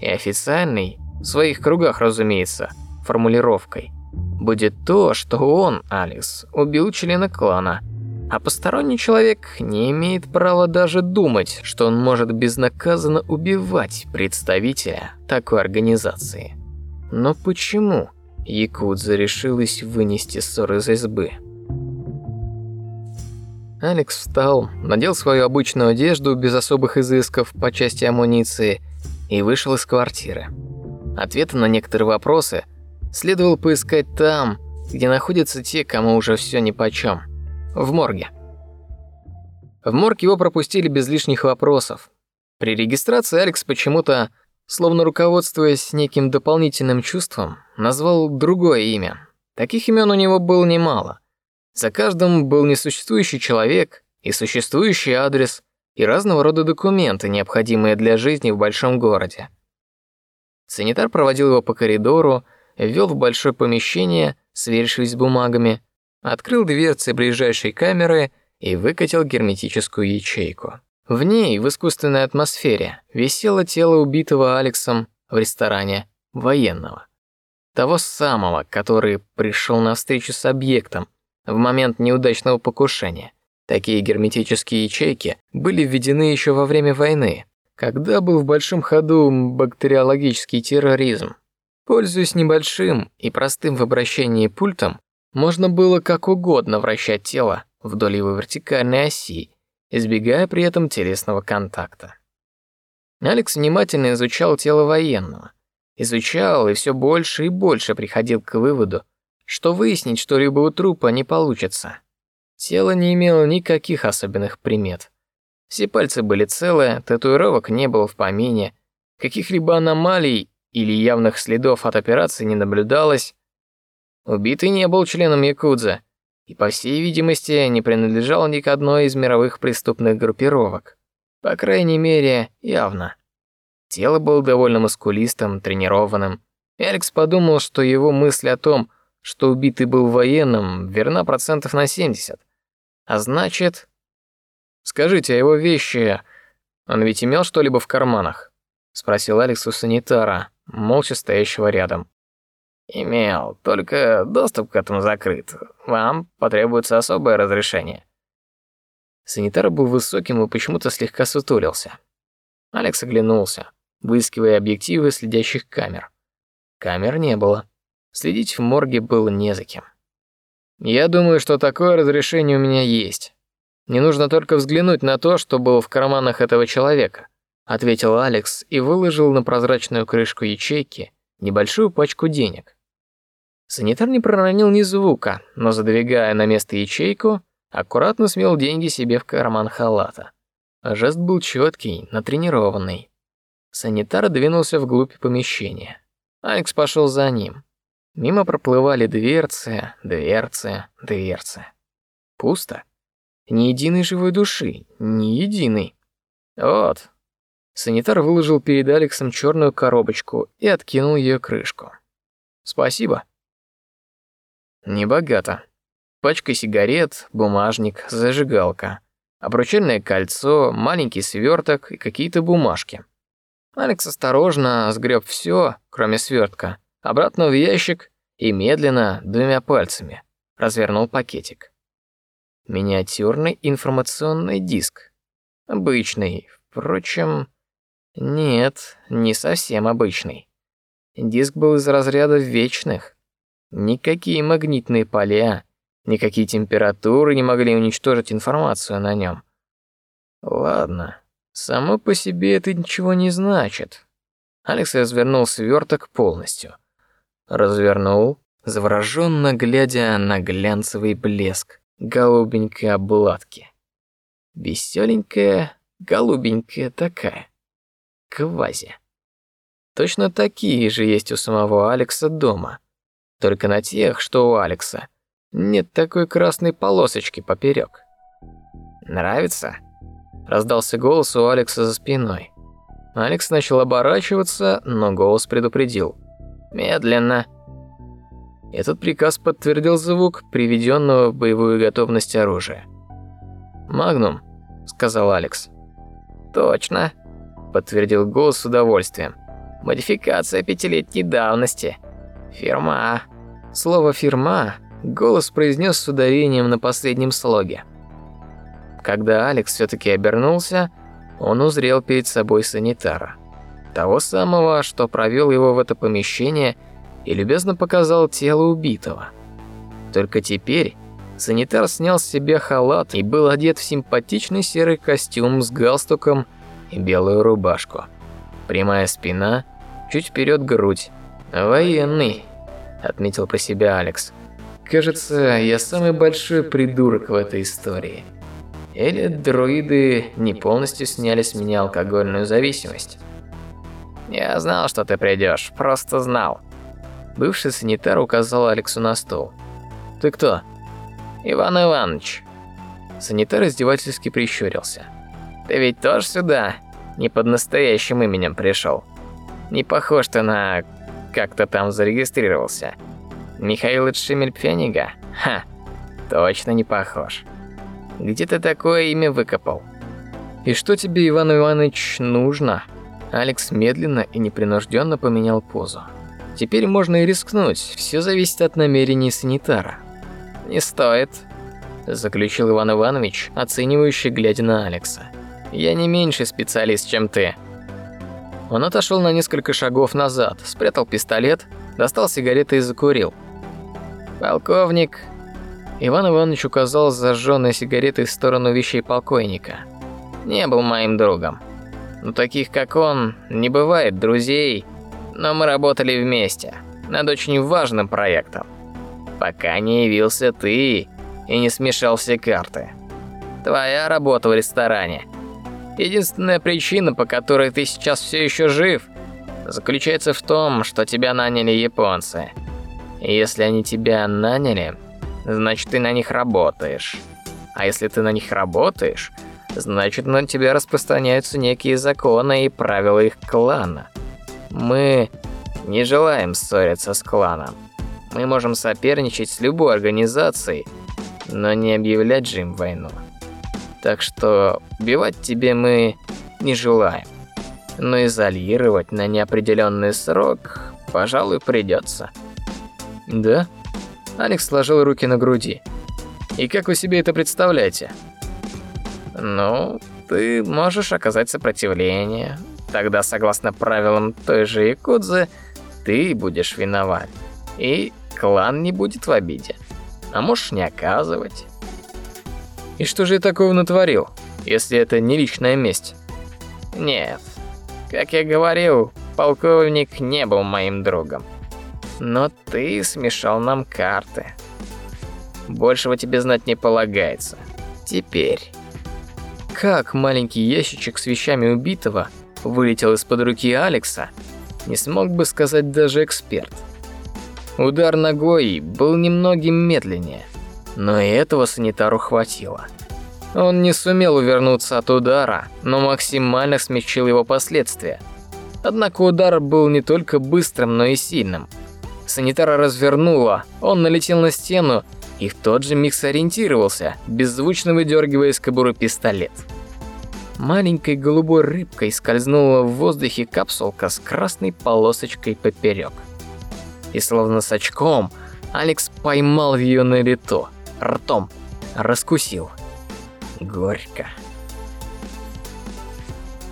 И официальный, в своих кругах, разумеется, формулировкой, будет то, что он, Алекс, убил члена клана – а посторонний человек не имеет права даже думать, что он может безнаказанно убивать представителя такой организации. Но почему Якудза решилась вынести ссор из избы? Алекс встал, надел свою обычную одежду без особых изысков по части амуниции и вышел из квартиры. Ответы на некоторые вопросы следовало поискать там, где находятся те, кому уже все нипочем – в морге. В морг его пропустили без лишних вопросов. При регистрации Алекс почему-то, словно руководствуясь неким дополнительным чувством, назвал другое имя. Таких имен у него было немало. За каждым был несуществующий человек и существующий адрес и разного рода документы, необходимые для жизни в большом городе. Санитар проводил его по коридору, ввел в большое помещение, сверившись с бумагами, открыл дверцы ближайшей камеры и выкатил герметическую ячейку. В ней, в искусственной атмосфере, висело тело убитого Алексом в ресторане военного. Того самого, который пришел на встречу с объектом в момент неудачного покушения. Такие герметические ячейки были введены еще во время войны, когда был в большом ходу бактериологический терроризм. Пользуясь небольшим и простым в обращении пультом, можно было как угодно вращать тело вдоль его вертикальной оси, избегая при этом телесного контакта. Алекс внимательно изучал тело военного. Изучал и все больше и больше приходил к выводу, что выяснить что-либо у трупа не получится. Тело не имело никаких особенных примет. Все пальцы были целые, татуировок не было в помине, каких-либо аномалий или явных следов от операции не наблюдалось. Убитый не был членом якудза и, по всей видимости, не принадлежал ни к одной из мировых преступных группировок. По крайней мере, явно. Тело было довольно мускулистым, тренированным. Алекс подумал, что его мысль о том, что убитый был военным, верна процентов на 70. А значит... Скажите, а его вещи... Он ведь имел что-либо в карманах? Спросил Алекс у санитара, молча стоящего рядом. Имел, только доступ к этому закрыт. Вам потребуется особое разрешение. Санитар был высоким и почему-то слегка сутулился. Алекс оглянулся, выискивая объективы следящих камер. Камер не было. Следить в морге было не за кем. Я думаю, что такое разрешение у меня есть. Не нужно только взглянуть на то, что было в карманах этого человека, ответил Алекс и выложил на прозрачную крышку ячейки небольшую пачку денег. Санитар не проронил ни звука, но задвигая на место ячейку, аккуратно смел деньги себе в карман халата. Жест был четкий, натренированный. Санитар двинулся вглубь помещения. Алекс пошел за ним. Мимо проплывали дверцы, дверцы, дверцы. Пусто. Ни единой живой души, ни единой. Вот. Санитар выложил перед Алексом черную коробочку и откинул ее крышку. Спасибо. Небогато. Пачка сигарет, бумажник, зажигалка, обручальное кольцо, маленький сверток и какие-то бумажки. Алекс осторожно сгреб все, кроме свертка, обратно в ящик и медленно, двумя пальцами, развернул пакетик. Миниатюрный информационный диск. Обычный, впрочем... Нет, не совсем обычный. Диск был из разряда вечных. Никакие магнитные поля, никакие температуры не могли уничтожить информацию на нем. Ладно, само по себе это ничего не значит. Алекс развернул сверток полностью развернул, завороженно глядя на глянцевый блеск голубенькой обладки. Веселенькая, голубенькая такая. Квази. Точно такие же есть у самого Алекса дома. Только на тех, что у Алекса, нет такой красной полосочки поперек. Нравится? Раздался голос у Алекса за спиной. Алекс начал оборачиваться, но голос предупредил. Медленно. Этот приказ подтвердил звук приведенного в боевую готовность оружия. «Магнум», — сказал Алекс. «Точно», — подтвердил голос с удовольствием. «Модификация пятилетней давности. Фирма». Слово «фирма» голос произнес с ударением на последнем слоге. Когда Алекс все-таки обернулся, он узрел перед собой санитара. Того самого, что провел его в это помещение и любезно показал тело убитого. Только теперь санитар снял с себя халат и был одет в симпатичный серый костюм с галстуком и белую рубашку. Прямая спина, чуть вперед грудь. Военный, отметил про себя Алекс. Кажется, я самый большой придурок в этой истории. Или дроиды не полностью сняли с меня алкогольную зависимость. «Я знал, что ты придешь, просто знал». Бывший санитар указал Алексу на стол. «Ты кто?» «Иван Иванович». Санитар издевательски прищурился. «Ты ведь тоже сюда? Не под настоящим именем пришел. Не похож ты на... как-то там зарегистрировался. Михаил Шемельпфенига? Ха, точно не похож. Где ты такое имя выкопал?» «И что тебе, Иван Иванович, нужно?» Алекс медленно и непринужденно поменял позу. Теперь можно и рискнуть, все зависит от намерений санитара. «Не стоит», – заключил Иван Иванович, оценивающий, глядя на Алекса. «Я не меньший специалист, чем ты». Он отошел на несколько шагов назад, спрятал пистолет, достал сигареты и закурил. Полковник Иван Иванович указал зажженной сигаретой в сторону вещей покойника. Не был моим другом. У таких, как он, не бывает друзей, но мы работали вместе над очень важным проектом. Пока не явился ты и не смешал все карты. Твоя работа в ресторане. Единственная причина, по которой ты сейчас все еще жив, заключается в том, что тебя наняли японцы. И если они тебя наняли, значит ты на них работаешь. А если ты на них работаешь, значит на тебя распространяются некие законы и правила их клана. Мы не желаем ссориться с кланом. Мы можем соперничать с любой организацией, но не объявлять же им войну. Так что убивать тебе мы не желаем. Но изолировать на неопределенный срок, пожалуй, придется. Да? Алекс сложил руки на груди. И как вы себе это представляете? Ну, ты можешь оказать сопротивление. Тогда, согласно правилам той же Якудзы, ты будешь виноват. И клан не будет в обиде. А можешь не оказывать. И что же я такого натворил, если это не личная месть? Нет. Как я говорил, полковник не был моим другом. Но ты смешал нам карты. Большего тебе знать не полагается. Теперь. Как маленький ящичек с вещами убитого вылетел из-под руки Алекса, не смог бы сказать даже эксперт. Удар ногой был немногим медленнее, но и этого санитару хватило. Он не сумел увернуться от удара, но максимально смягчил его последствия. Однако удар был не только быстрым, но и сильным. Санитара развернуло, он налетел на стену и в тот же миг сориентировался, беззвучно выдергивая из кобуры пистолет. Маленькой голубой рыбкой скользнула в воздухе капсулка с красной полосочкой поперек. И словно с очком, Алекс поймал ее на лето, ртом, раскусил. Горько.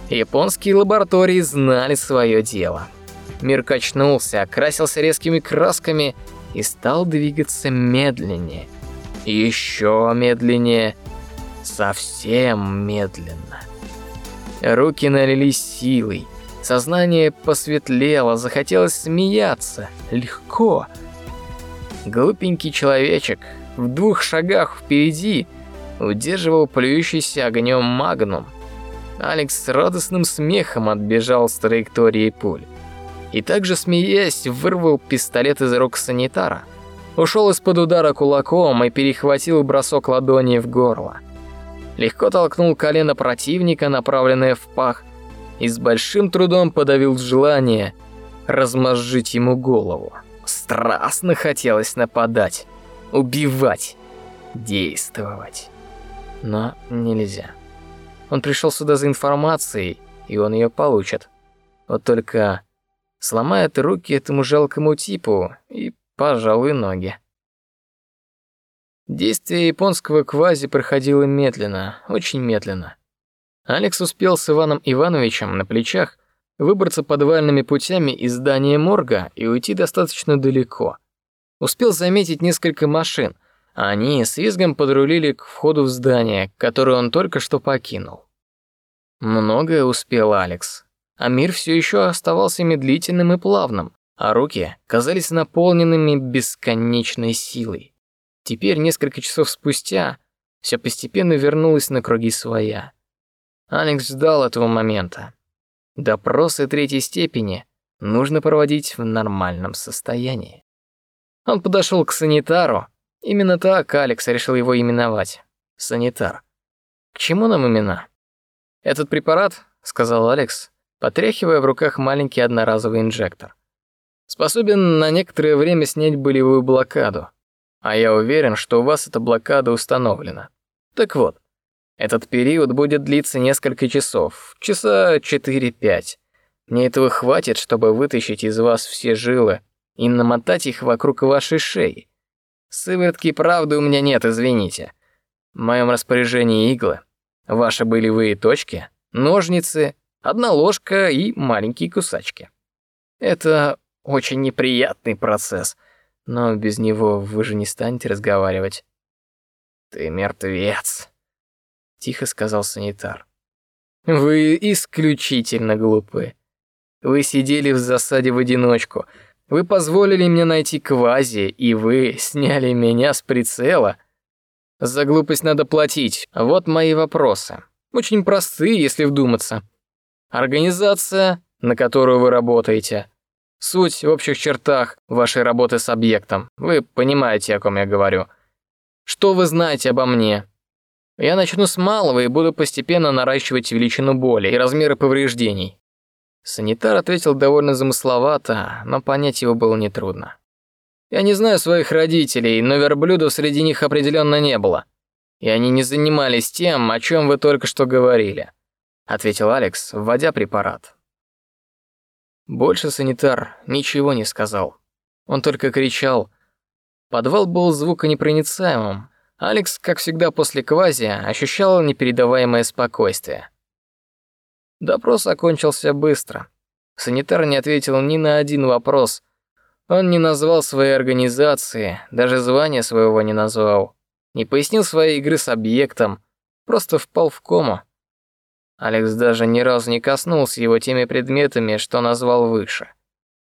Японские лаборатории знали свое дело. Мир качнулся, окрасился резкими красками и стал двигаться медленнее. Еще медленнее, совсем медленно. Руки налились силой, сознание посветлело, захотелось смеяться, легко. Глупенький человечек в двух шагах впереди удерживал плюющийся огнем магнум. Алекс с радостным смехом отбежал с траектории пуль. И также смеясь, вырвал пистолет из рук санитара. Ушел из-под удара кулаком и перехватил бросок ладони в горло легко толкнул колено противника, направленное в пах, и с большим трудом подавил желание размозжить ему голову. Страстно хотелось нападать, убивать, действовать. Но нельзя. Он пришел сюда за информацией, и он ее получит. Вот только сломает руки этому жалкому типу и, пожалуй, ноги. Действие японского квази проходило медленно, очень медленно. Алекс успел с Иваном Ивановичем на плечах выбраться подвальными путями из здания морга и уйти достаточно далеко. Успел заметить несколько машин, они с визгом подрулили к входу в здание, которое он только что покинул. Многое успел Алекс, а мир все еще оставался медлительным и плавным, а руки казались наполненными бесконечной силой. Теперь, несколько часов спустя, все постепенно вернулось на круги своя. Алекс ждал этого момента. Допросы третьей степени нужно проводить в нормальном состоянии. Он подошел к санитару. Именно так Алекс решил его именовать. Санитар. К чему нам имена? Этот препарат, сказал Алекс, потряхивая в руках маленький одноразовый инжектор, способен на некоторое время снять болевую блокаду. А я уверен, что у вас эта блокада установлена. Так вот, этот период будет длиться несколько часов, часа 4-5. Мне этого хватит, чтобы вытащить из вас все жилы и намотать их вокруг вашей шеи. Сыворотки правды у меня нет, извините. В моем распоряжении иглы, ваши болевые точки, ножницы Одна ложка и маленькие кусачки. Это очень неприятный процесс, но без него вы же не станете разговаривать. Ты мертвец, тихо сказал санитар. Вы исключительно глупы. Вы сидели в засаде в одиночку. Вы позволили мне найти квази, и вы сняли меня с прицела. За глупость надо платить. Вот мои вопросы. Очень простые, если вдуматься. Организация, на которую вы работаете. Суть в общих чертах вашей работы с объектом. Вы понимаете, о ком я говорю. Что вы знаете обо мне? Я начну с малого и буду постепенно наращивать величину боли и размеры повреждений. Санитар ответил довольно замысловато, но понять его было нетрудно. Я не знаю своих родителей, но верблюдов среди них определенно не было. И они не занимались тем, о чем вы только что говорили, ответил Алекс, вводя препарат. Больше санитар ничего не сказал. Он только кричал. Подвал был звуконепроницаемым, Алекс, как всегда после квази, ощущал непередаваемое спокойствие. Допрос окончился быстро. Санитар не ответил ни на один вопрос. Он не назвал своей организации, даже звания своего не назвал. Не пояснил своей игры с объектом, просто впал в кому. Алекс даже ни разу не коснулся его теми предметами, что назвал выше.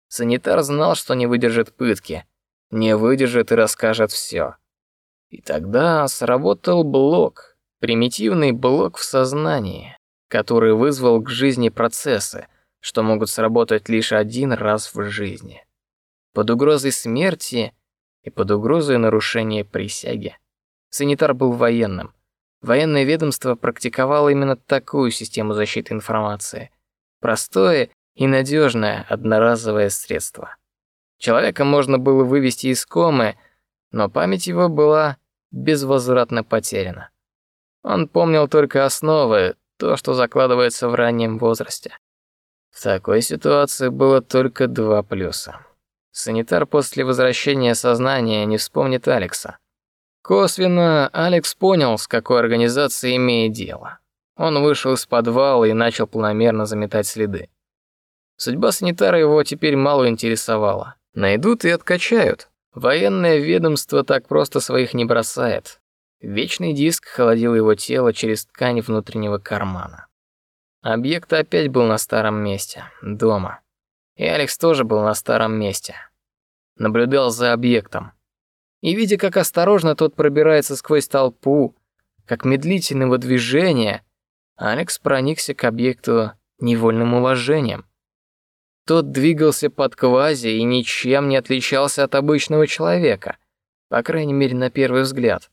Санитар знал, что не выдержит пытки, не выдержит и расскажет все. И тогда сработал блок, примитивный блок в сознании, который вызвал к жизни процессы, что могут сработать лишь один раз в жизни. Под угрозой смерти и под угрозой нарушения присяги. Санитар был военным. Военное ведомство практиковало именно такую систему защиты информации. Простое и надежное одноразовое средство. Человека можно было вывести из комы, но память его была безвозвратно потеряно. Он помнил только основы, то, что закладывается в раннем возрасте. В такой ситуации было только два плюса. Санитар после возвращения сознания не вспомнит Алекса. Косвенно Алекс понял, с какой организацией имеет дело. Он вышел из подвала и начал планомерно заметать следы. Судьба санитара его теперь мало интересовала. Найдут и откачают. Военное ведомство так просто своих не бросает. Вечный диск холодил его тело через ткань внутреннего кармана. Объект опять был на старом месте, дома. И Алекс тоже был на старом месте. Наблюдал за объектом. И видя, как осторожно тот пробирается сквозь толпу, как медлительно его движение, Алекс проникся к объекту невольным уважением. Тот двигался под квази и ничем не отличался от обычного человека, по крайней мере на первый взгляд.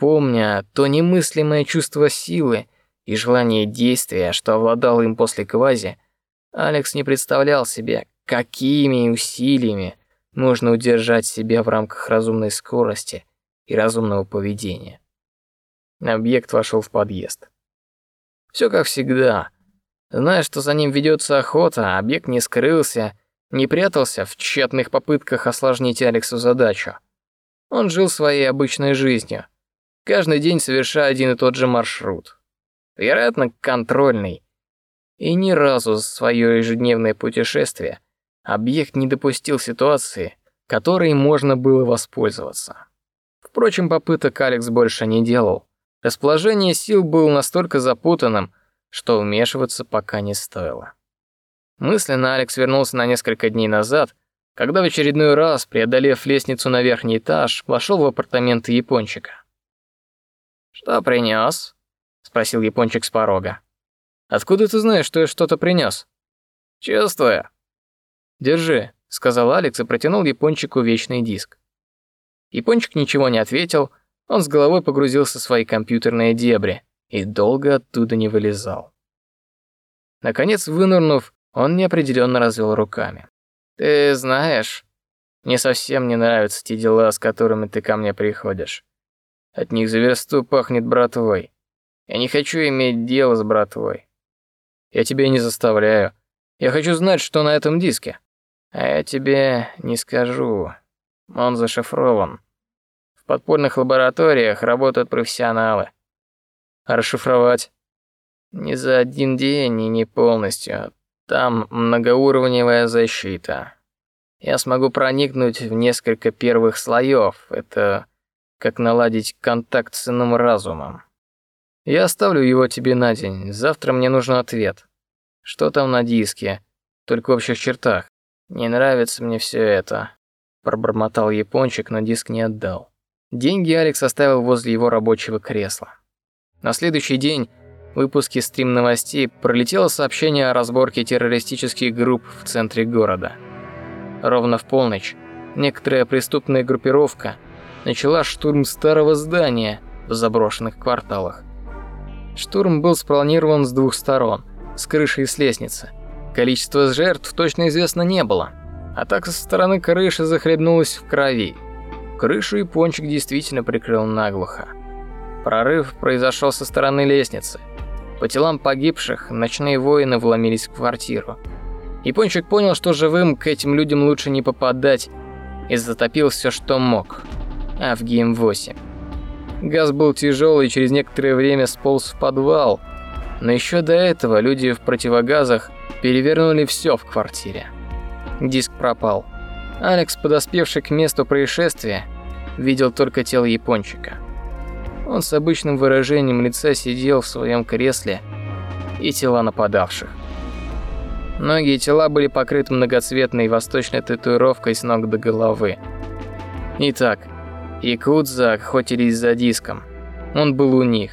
Помня то немыслимое чувство силы и желание действия, что овладало им после квази, Алекс не представлял себе, какими усилиями можно удержать себя в рамках разумной скорости и разумного поведения. Объект вошел в подъезд. Все как всегда. Зная, что за ним ведется охота, объект не скрылся, не прятался в тщетных попытках осложнить Алексу задачу. Он жил своей обычной жизнью, каждый день совершая один и тот же маршрут. Вероятно, контрольный. И ни разу за свое ежедневное путешествие объект не допустил ситуации, которой можно было воспользоваться. Впрочем, попыток Алекс больше не делал. Расположение сил было настолько запутанным, что вмешиваться пока не стоило. Мысленно Алекс вернулся на несколько дней назад, когда в очередной раз, преодолев лестницу на верхний этаж, вошел в апартаменты япончика. Что принес? спросил япончик с порога. Откуда ты знаешь, что я что-то принес? Чувствую. Держи, сказал Алекс и протянул япончику вечный диск. Япончик ничего не ответил, он с головой погрузился в свои компьютерные дебри и долго оттуда не вылезал. Наконец, вынырнув, он неопределенно развел руками. Ты знаешь, мне совсем не нравятся те дела, с которыми ты ко мне приходишь. От них за версту пахнет братвой. Я не хочу иметь дело с братвой. Я тебя не заставляю. Я хочу знать, что на этом диске. А я тебе не скажу. Он зашифрован. В подпольных лабораториях работают профессионалы. А расшифровать? Не за один день и не полностью. Там многоуровневая защита. Я смогу проникнуть в несколько первых слоев. Это как наладить контакт с иным разумом. Я оставлю его тебе на день. Завтра мне нужен ответ. Что там на диске? Только в общих чертах. Не нравится мне все это. Пробормотал япончик, но диск не отдал. Деньги Алекс оставил возле его рабочего кресла. На следующий день в выпуске стрим новостей пролетело сообщение о разборке террористических групп в центре города. Ровно в полночь некоторая преступная группировка начала штурм старого здания в заброшенных кварталах. Штурм был спланирован с двух сторон, с крыши и с лестницы. Количество жертв точно известно не было. Атака со стороны крыши захлебнулась в крови. Крышу и пончик действительно прикрыл наглухо. Прорыв произошел со стороны лестницы. По телам погибших ночные воины вломились в квартиру. Япончик понял, что живым к этим людям лучше не попадать, и затопил все, что мог. А в Гейм 8. Газ был тяжелый и через некоторое время сполз в подвал, но еще до этого люди в противогазах перевернули все в квартире. Диск пропал. Алекс, подоспевший к месту происшествия, видел только тело япончика. Он с обычным выражением лица сидел в своем кресле и тела нападавших. Многие тела были покрыты многоцветной восточной татуировкой с ног до головы. Итак, якудза охотились за диском. Он был у них.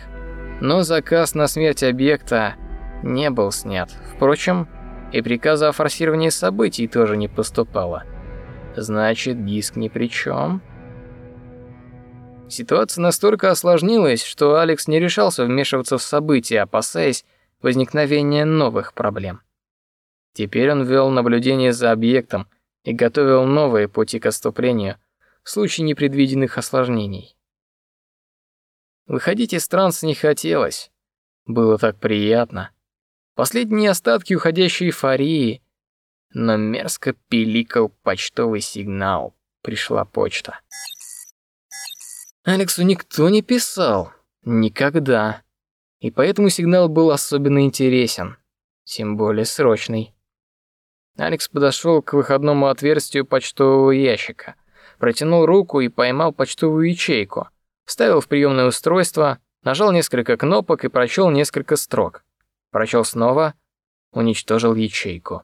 Но заказ на смерть объекта не был снят. Впрочем, и приказа о форсировании событий тоже не поступало. Значит, диск ни при чем. Ситуация настолько осложнилась, что Алекс не решался вмешиваться в события, опасаясь возникновения новых проблем. Теперь он вел наблюдение за объектом и готовил новые пути к отступлению в случае непредвиденных осложнений. Выходить из транса не хотелось. Было так приятно. Последние остатки уходящей эйфории. Но мерзко пиликал почтовый сигнал. Пришла почта. Алексу никто не писал. Никогда. И поэтому сигнал был особенно интересен. Тем более срочный. Алекс подошел к выходному отверстию почтового ящика, протянул руку и поймал почтовую ячейку, вставил в приемное устройство, нажал несколько кнопок и прочел несколько строк. Прочел снова, уничтожил ячейку.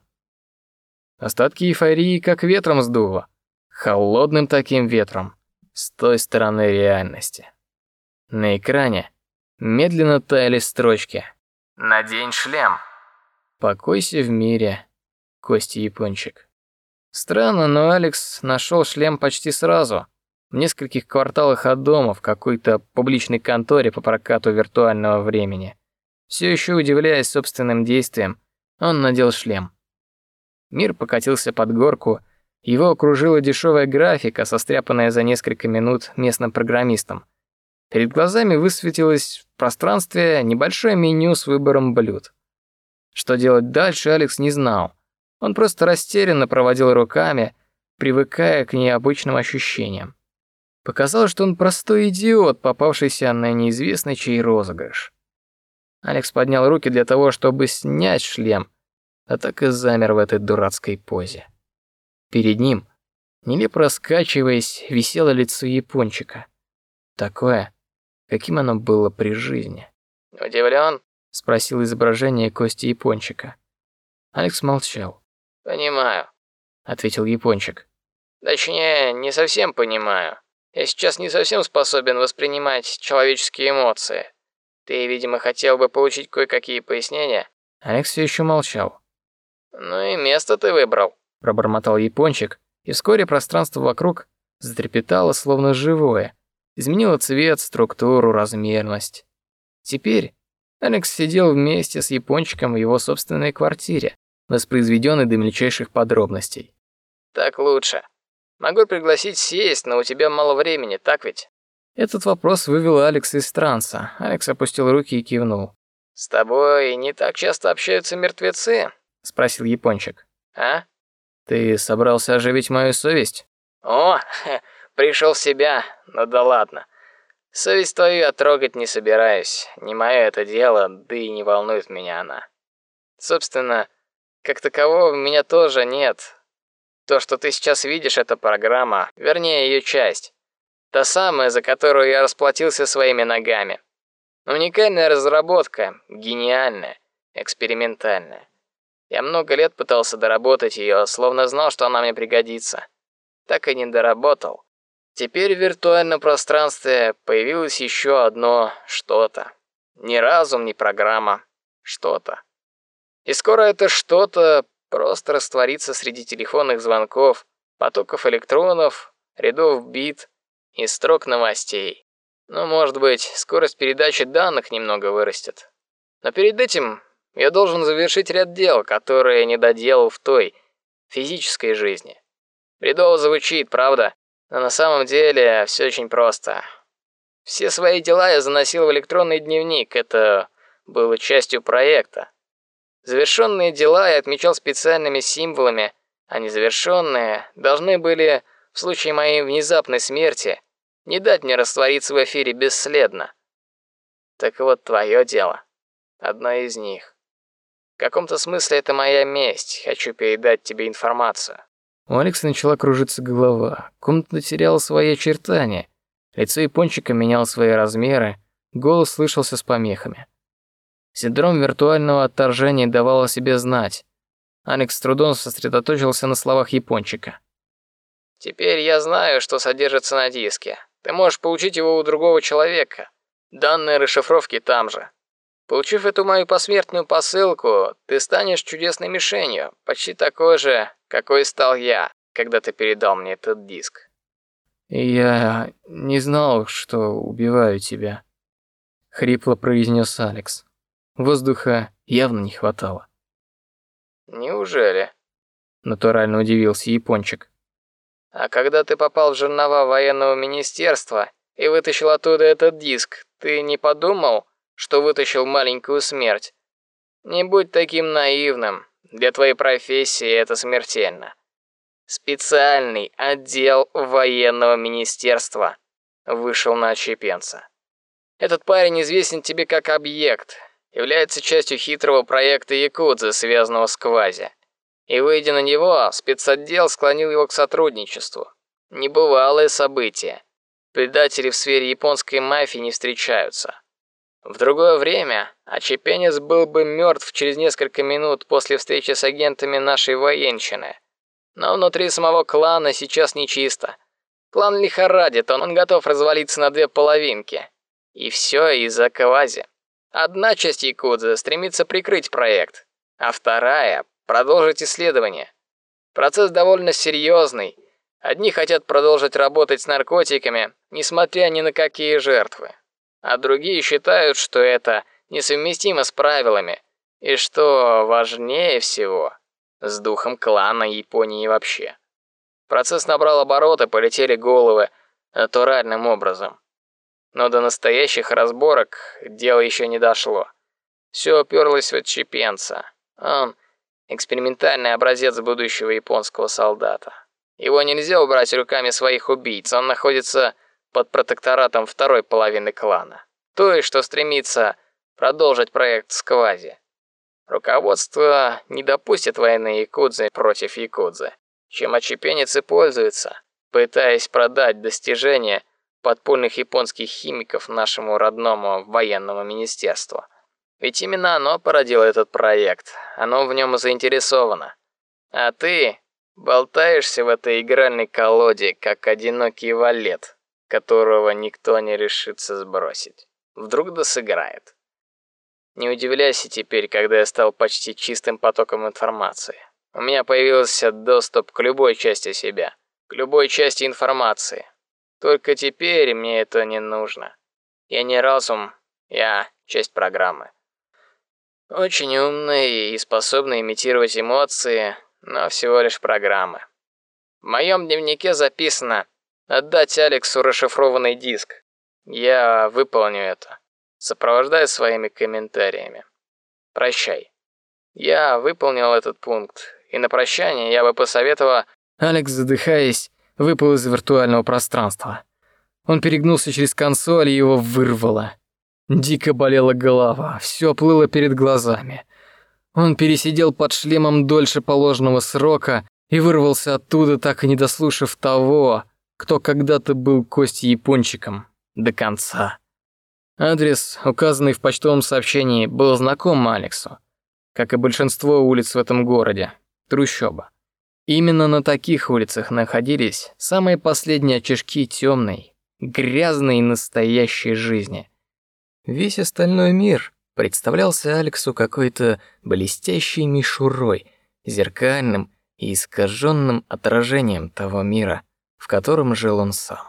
Остатки эйфории как ветром сдуло, холодным таким ветром с той стороны реальности. На экране медленно таяли строчки. «Надень шлем». «Покойся в мире, Кости Япончик». Странно, но Алекс нашел шлем почти сразу. В нескольких кварталах от дома, в какой-то публичной конторе по прокату виртуального времени. Все еще удивляясь собственным действиям, он надел шлем. Мир покатился под горку, его окружила дешевая графика, состряпанная за несколько минут местным программистом. Перед глазами высветилось в пространстве небольшое меню с выбором блюд. Что делать дальше, Алекс не знал. Он просто растерянно проводил руками, привыкая к необычным ощущениям. Показалось, что он простой идиот, попавшийся на неизвестный чей розыгрыш. Алекс поднял руки для того, чтобы снять шлем, а так и замер в этой дурацкой позе. Перед ним, нелепо раскачиваясь, висело лицо япончика. Такое, каким оно было при жизни. «Удивлен?» — спросил изображение Кости Япончика. Алекс молчал. «Понимаю», — ответил Япончик. «Точнее, не совсем понимаю. Я сейчас не совсем способен воспринимать человеческие эмоции. Ты, видимо, хотел бы получить кое-какие пояснения?» Алекс все еще молчал. «Ну и место ты выбрал», пробормотал япончик, и вскоре пространство вокруг затрепетало словно живое, изменило цвет, структуру, размерность. Теперь Алекс сидел вместе с япончиком в его собственной квартире, воспроизведенной до мельчайших подробностей. Так лучше. Могу пригласить сесть, но у тебя мало времени, так ведь? Этот вопрос вывел Алекс из транса. Алекс опустил руки и кивнул. С тобой не так часто общаются мертвецы? спросил япончик. А? Ты собрался оживить мою совесть? О, пришел в себя. Ну да ладно. Совесть твою я трогать не собираюсь. Не мое это дело, да и не волнует меня она. Собственно, как такового меня тоже нет. То, что ты сейчас видишь, это программа, вернее, ее часть. Та самая, за которую я расплатился своими ногами. Уникальная разработка, гениальная, экспериментальная. Я много лет пытался доработать ее, словно знал, что она мне пригодится. Так и не доработал. Теперь в виртуальном пространстве появилось еще одно что-то. Ни разум, ни программа. Что-то. И скоро это что-то просто растворится среди телефонных звонков, потоков электронов, рядов бит и строк новостей. Ну, может быть, скорость передачи данных немного вырастет. Но перед этим я должен завершить ряд дел, которые не доделал в той, физической жизни. Бредово звучит, правда? Но на самом деле все очень просто. Все свои дела я заносил в электронный дневник, это было частью проекта. Завершенные дела я отмечал специальными символами, а незавершенные должны были, в случае моей внезапной смерти, не дать мне раствориться в эфире бесследно. Так вот, твое дело. Одно из них. В каком-то смысле это моя месть. Хочу передать тебе информацию. У Алекса начала кружиться голова. Комната теряла свои очертания. Лицо япончика меняло свои размеры. Голос слышался с помехами. Синдром виртуального отторжения давал о себе знать. Алекс с трудом сосредоточился на словах япончика. «Теперь я знаю, что содержится на диске. Ты можешь получить его у другого человека. Данные расшифровки там же. Получив эту мою посмертную посылку, ты станешь чудесной мишенью, почти такой же, какой стал я, когда ты передал мне этот диск. Я не знал, что убиваю тебя, хрипло произнес Алекс. Воздуха явно не хватало. Неужели? Натурально удивился япончик. А когда ты попал в жернова военного министерства и вытащил оттуда этот диск, ты не подумал, что вытащил маленькую смерть. Не будь таким наивным. Для твоей профессии это смертельно. Специальный отдел военного министерства вышел на отщепенца. Этот парень известен тебе как объект, является частью хитрого проекта Якудзы, связанного с Квази. И выйдя на него, спецотдел склонил его к сотрудничеству. Небывалое событие. Предатели в сфере японской мафии не встречаются. В другое время Очепенец был бы мертв через несколько минут после встречи с агентами нашей военщины. Но внутри самого клана сейчас нечисто. Клан лихорадит, он, он готов развалиться на две половинки. И все из-за Кавази. Одна часть Якудзы стремится прикрыть проект, а вторая — продолжить исследование. Процесс довольно серьезный. Одни хотят продолжить работать с наркотиками, несмотря ни на какие жертвы а другие считают, что это несовместимо с правилами, и что важнее всего, с духом клана Японии вообще. Процесс набрал обороты, полетели головы натуральным образом. Но до настоящих разборок дело еще не дошло. Все уперлось в отщепенца. Он экспериментальный образец будущего японского солдата. Его нельзя убрать руками своих убийц, он находится под протекторатом второй половины клана. Той, что стремится продолжить проект Сквази. Руководство не допустит войны Якудзы против Якудзы, чем отчепенец и пользуется, пытаясь продать достижения подпольных японских химиков нашему родному военному министерству. Ведь именно оно породило этот проект, оно в нем заинтересовано. А ты болтаешься в этой игральной колоде, как одинокий валет которого никто не решится сбросить. Вдруг да сыграет. Не удивляйся теперь, когда я стал почти чистым потоком информации. У меня появился доступ к любой части себя, к любой части информации. Только теперь мне это не нужно. Я не разум, я часть программы. Очень умный и способный имитировать эмоции, но всего лишь программы. В моем дневнике записано Отдать Алексу расшифрованный диск. Я выполню это. Сопровождая своими комментариями. Прощай. Я выполнил этот пункт, и на прощание я бы посоветовала... Алекс, задыхаясь, выпал из виртуального пространства. Он перегнулся через консоль и его вырвало. Дико болела голова, все плыло перед глазами. Он пересидел под шлемом дольше положенного срока и вырвался оттуда, так и не дослушав того, кто когда-то был Костей Япончиком, до конца. Адрес, указанный в почтовом сообщении, был знаком Алексу, как и большинство улиц в этом городе, трущоба. Именно на таких улицах находились самые последние очишки темной, грязной настоящей жизни. Весь остальной мир представлялся Алексу какой-то блестящей мишурой, зеркальным и искаженным отражением того мира, в котором жил он сам.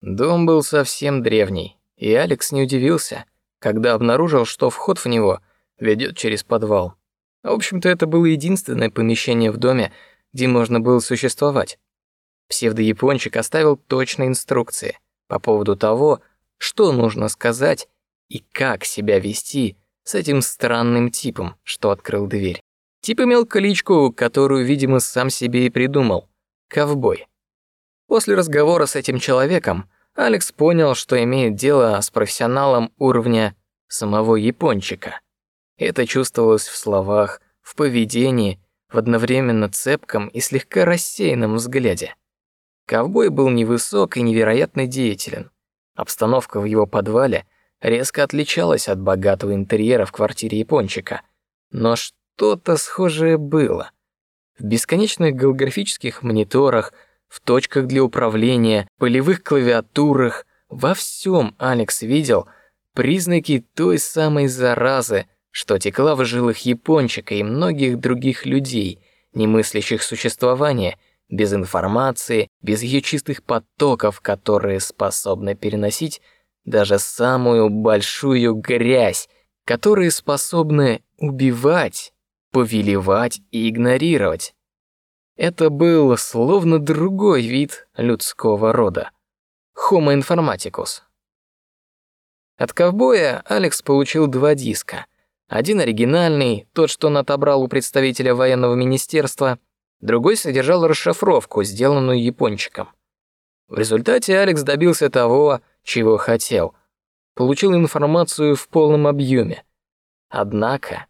Дом был совсем древний, и Алекс не удивился, когда обнаружил, что вход в него ведет через подвал. В общем-то, это было единственное помещение в доме, где можно было существовать. Псевдояпончик оставил точные инструкции по поводу того, что нужно сказать и как себя вести с этим странным типом, что открыл дверь. Тип имел кличку, которую, видимо, сам себе и придумал — ковбой. После разговора с этим человеком Алекс понял, что имеет дело с профессионалом уровня самого япончика. Это чувствовалось в словах, в поведении, в одновременно цепком и слегка рассеянном взгляде. Ковбой был невысок и невероятно деятелен. Обстановка в его подвале резко отличалась от богатого интерьера в квартире япончика. Но что-то схожее было. В бесконечных голографических мониторах, в точках для управления, полевых клавиатурах, во всем Алекс видел признаки той самой заразы, что текла в жилах япончика и многих других людей, не мыслящих существования, без информации, без ее чистых потоков, которые способны переносить даже самую большую грязь, которые способны убивать, повелевать и игнорировать. Это был словно другой вид людского рода. Homo informaticus. От ковбоя Алекс получил два диска — один оригинальный, тот, что он отобрал у представителя военного министерства, другой содержал расшифровку, сделанную япончиком. В результате Алекс добился того, чего хотел. Получил информацию в полном объеме. Однако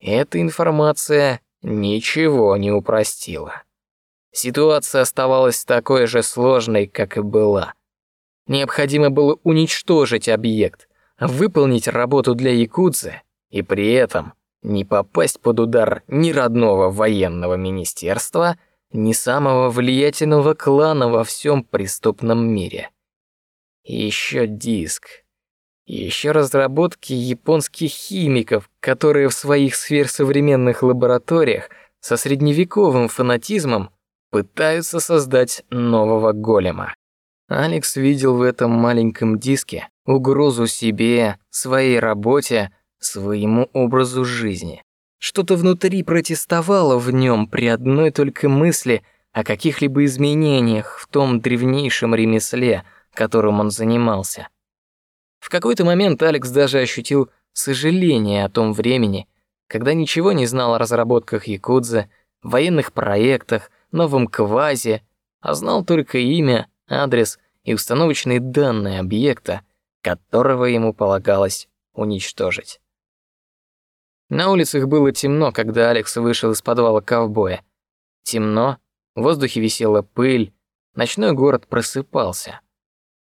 эта информация ничего не упростила. Ситуация оставалась такой же сложной, как и была. Необходимо было уничтожить объект, выполнить работу для якудзы и при этом не попасть под удар ни родного военного министерства, ни самого влиятельного клана во всем преступном мире. еще диск. Еще разработки японских химиков, которые в своих сверхсовременных лабораториях со средневековым фанатизмом пытаются создать нового голема. Алекс видел в этом маленьком диске угрозу себе, своей работе, своему образу жизни. Что-то внутри протестовало в нем при одной только мысли о каких-либо изменениях в том древнейшем ремесле, которым он занимался. В какой-то момент Алекс даже ощутил сожаление о том времени, когда ничего не знал о разработках якудза, военных проектах, новом квазе, а знал только имя, адрес и установочные данные объекта, которого ему полагалось уничтожить. На улицах было темно, когда Алекс вышел из подвала ковбоя. Темно, в воздухе висела пыль, ночной город просыпался.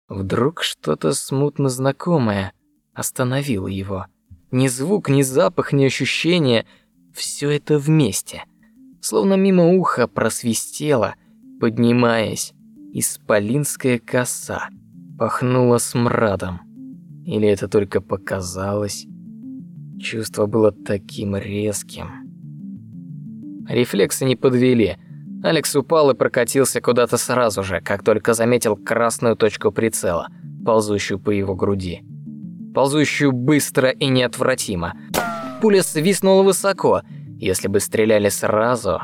Вдруг что-то смутно знакомое остановило его. Ни звук, ни запах, ни ощущение — все это вместе. Словно мимо уха просвистело, поднимаясь, исполинская коса. Пахнула смрадом. Или это только показалось? Чувство было таким резким. Рефлексы не подвели. Алекс упал и прокатился куда-то сразу же, как только заметил красную точку прицела, ползущую по его груди. Ползущую быстро и неотвратимо. Пуля свистнула высоко. Если бы стреляли сразу...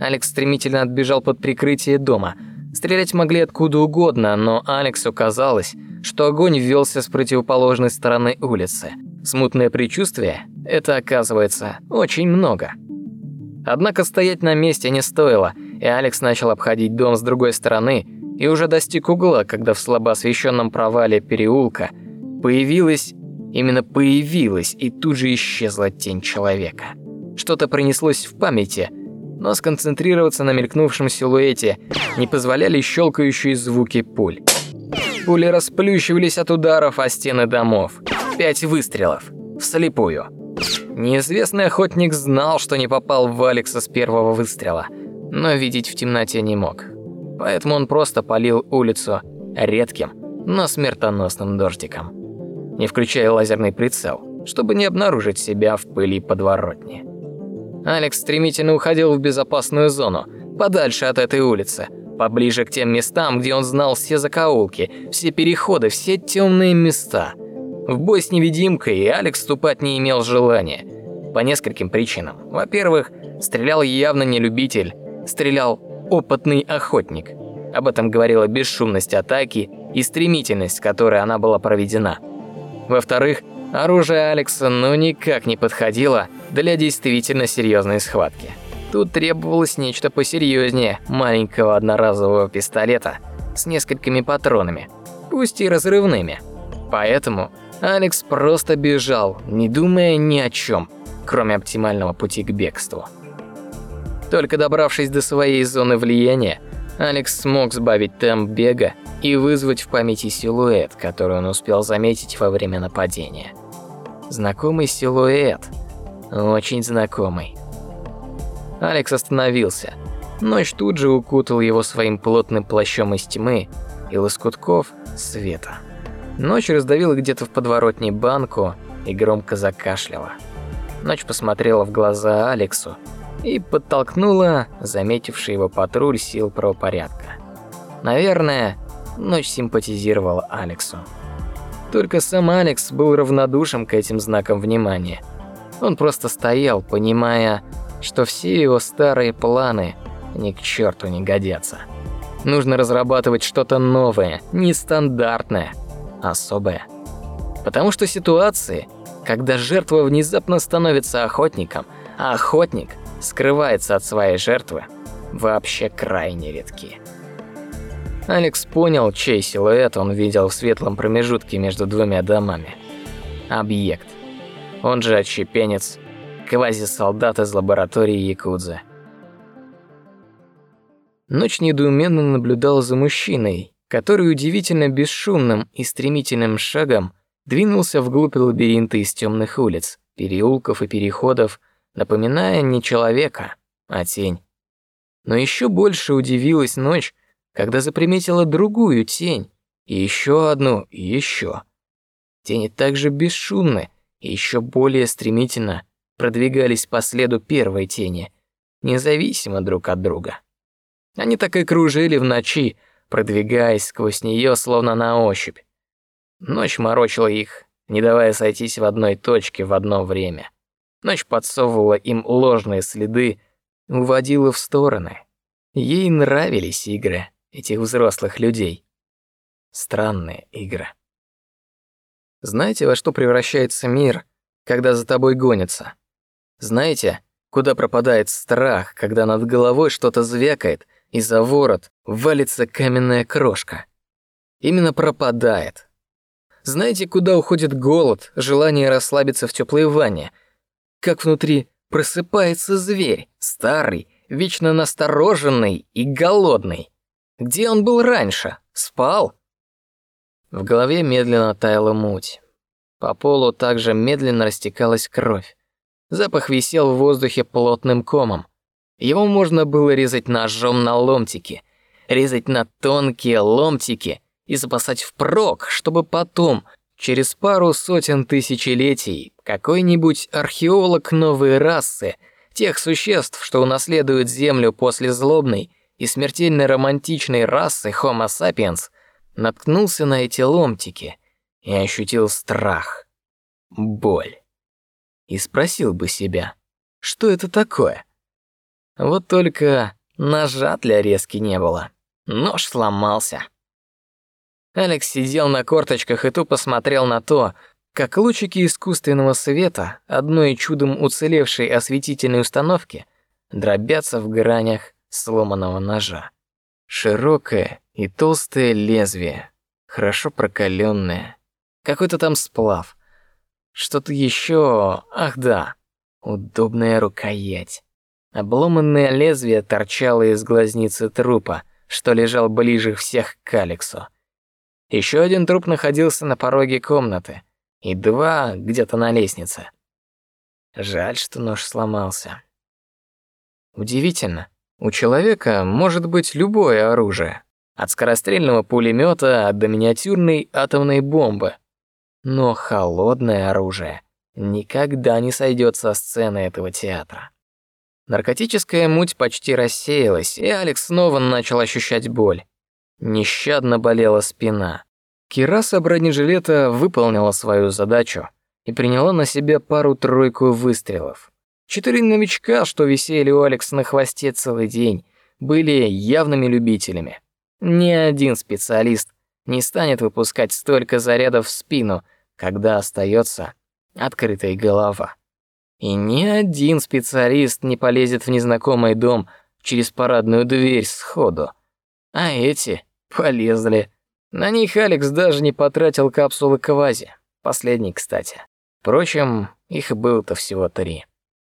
Алекс стремительно отбежал под прикрытие дома. Стрелять могли откуда угодно, но Алексу казалось, что огонь ввелся с противоположной стороны улицы. Смутное предчувствие – это, оказывается, очень много. Однако стоять на месте не стоило, и Алекс начал обходить дом с другой стороны, и уже достиг угла, когда в слабо освещенном провале переулка появилась, именно появилась и тут же исчезла тень человека. Что-то пронеслось в памяти, но сконцентрироваться на мелькнувшем силуэте не позволяли щелкающие звуки пуль. Пули расплющивались от ударов о стены домов. Пять выстрелов. Вслепую. Неизвестный охотник знал, что не попал в Алекса с первого выстрела, но видеть в темноте не мог. Поэтому он просто полил улицу редким, но смертоносным дождиком, не включая лазерный прицел, чтобы не обнаружить себя в пыли подворотни. Алекс стремительно уходил в безопасную зону, подальше от этой улицы, поближе к тем местам, где он знал все закоулки, все переходы, все темные места. В бой с невидимкой Алекс вступать не имел желания. По нескольким причинам. Во-первых, стрелял явно не любитель, стрелял опытный охотник. Об этом говорила бесшумность атаки и стремительность, которой она была проведена. Во-вторых, оружие Алекса ну никак не подходило для действительно серьезной схватки. Тут требовалось нечто посерьезнее маленького одноразового пистолета с несколькими патронами, пусть и разрывными. Поэтому Алекс просто бежал, не думая ни о чем, кроме оптимального пути к бегству. Только добравшись до своей зоны влияния, Алекс смог сбавить темп бега и вызвать в памяти силуэт, который он успел заметить во время нападения. Знакомый силуэт, очень знакомый. Алекс остановился. Ночь тут же укутал его своим плотным плащом из тьмы и лоскутков света. Ночь раздавила где-то в подворотне банку и громко закашляла. Ночь посмотрела в глаза Алексу и подтолкнула заметивший его патруль сил правопорядка. Наверное, ночь симпатизировала Алексу. Только сам Алекс был равнодушен к этим знакам внимания. Он просто стоял, понимая, что все его старые планы ни к черту не годятся. Нужно разрабатывать что-то новое, нестандартное, особое. Потому что ситуации, когда жертва внезапно становится охотником, а охотник скрывается от своей жертвы, вообще крайне редки. Алекс понял, чей силуэт он видел в светлом промежутке между двумя домами. Объект. Он же отщепенец квази-солдат из лаборатории Якудзы. Ночь недоуменно наблюдал за мужчиной, который удивительно бесшумным и стремительным шагом двинулся вглубь лабиринта из темных улиц, переулков и переходов, напоминая не человека, а тень. Но еще больше удивилась ночь, когда заприметила другую тень, и еще одну, и еще. Тени также бесшумны и еще более стремительно продвигались по следу первой тени, независимо друг от друга. Они так и кружили в ночи, продвигаясь сквозь нее словно на ощупь. Ночь морочила их, не давая сойтись в одной точке в одно время. Ночь подсовывала им ложные следы, уводила в стороны. Ей нравились игры этих взрослых людей. Странные игры. Знаете, во что превращается мир, когда за тобой гонятся? Знаете, куда пропадает страх, когда над головой что-то звякает, и за ворот валится каменная крошка? Именно пропадает. Знаете, куда уходит голод, желание расслабиться в теплой ванне? Как внутри просыпается зверь, старый, вечно настороженный и голодный. Где он был раньше? Спал? В голове медленно таяла муть. По полу также медленно растекалась кровь. Запах висел в воздухе плотным комом. Его можно было резать ножом на ломтики, резать на тонкие ломтики и запасать впрок, чтобы потом, через пару сотен тысячелетий, какой-нибудь археолог новой расы, тех существ, что унаследуют Землю после злобной и смертельно романтичной расы Homo sapiens, наткнулся на эти ломтики и ощутил страх, боль и спросил бы себя, что это такое. Вот только ножа для резки не было. Нож сломался. Алекс сидел на корточках и тупо смотрел на то, как лучики искусственного света одной чудом уцелевшей осветительной установки дробятся в гранях сломанного ножа. Широкое и толстое лезвие, хорошо прокаленное. Какой-то там сплав. Что-то еще... Ах да, удобная рукоять. Обломанное лезвие торчало из глазницы трупа, что лежал ближе всех к Алексу. Еще один труп находился на пороге комнаты, и два где-то на лестнице. Жаль, что нож сломался. Удивительно, у человека может быть любое оружие, от скорострельного пулемета до миниатюрной атомной бомбы. Но холодное оружие никогда не сойдет со сцены этого театра. Наркотическая муть почти рассеялась, и Алекс снова начал ощущать боль. Нещадно болела спина. Кираса бронежилета выполнила свою задачу и приняла на себя пару-тройку выстрелов. Четыре новичка, что висели у Алекса на хвосте целый день, были явными любителями. Ни один специалист не станет выпускать столько зарядов в спину, когда остается открытая голова. И ни один специалист не полезет в незнакомый дом через парадную дверь сходу. А эти полезли. На них Алекс даже не потратил капсулы квази. Последний, кстати. Впрочем, их было-то всего три.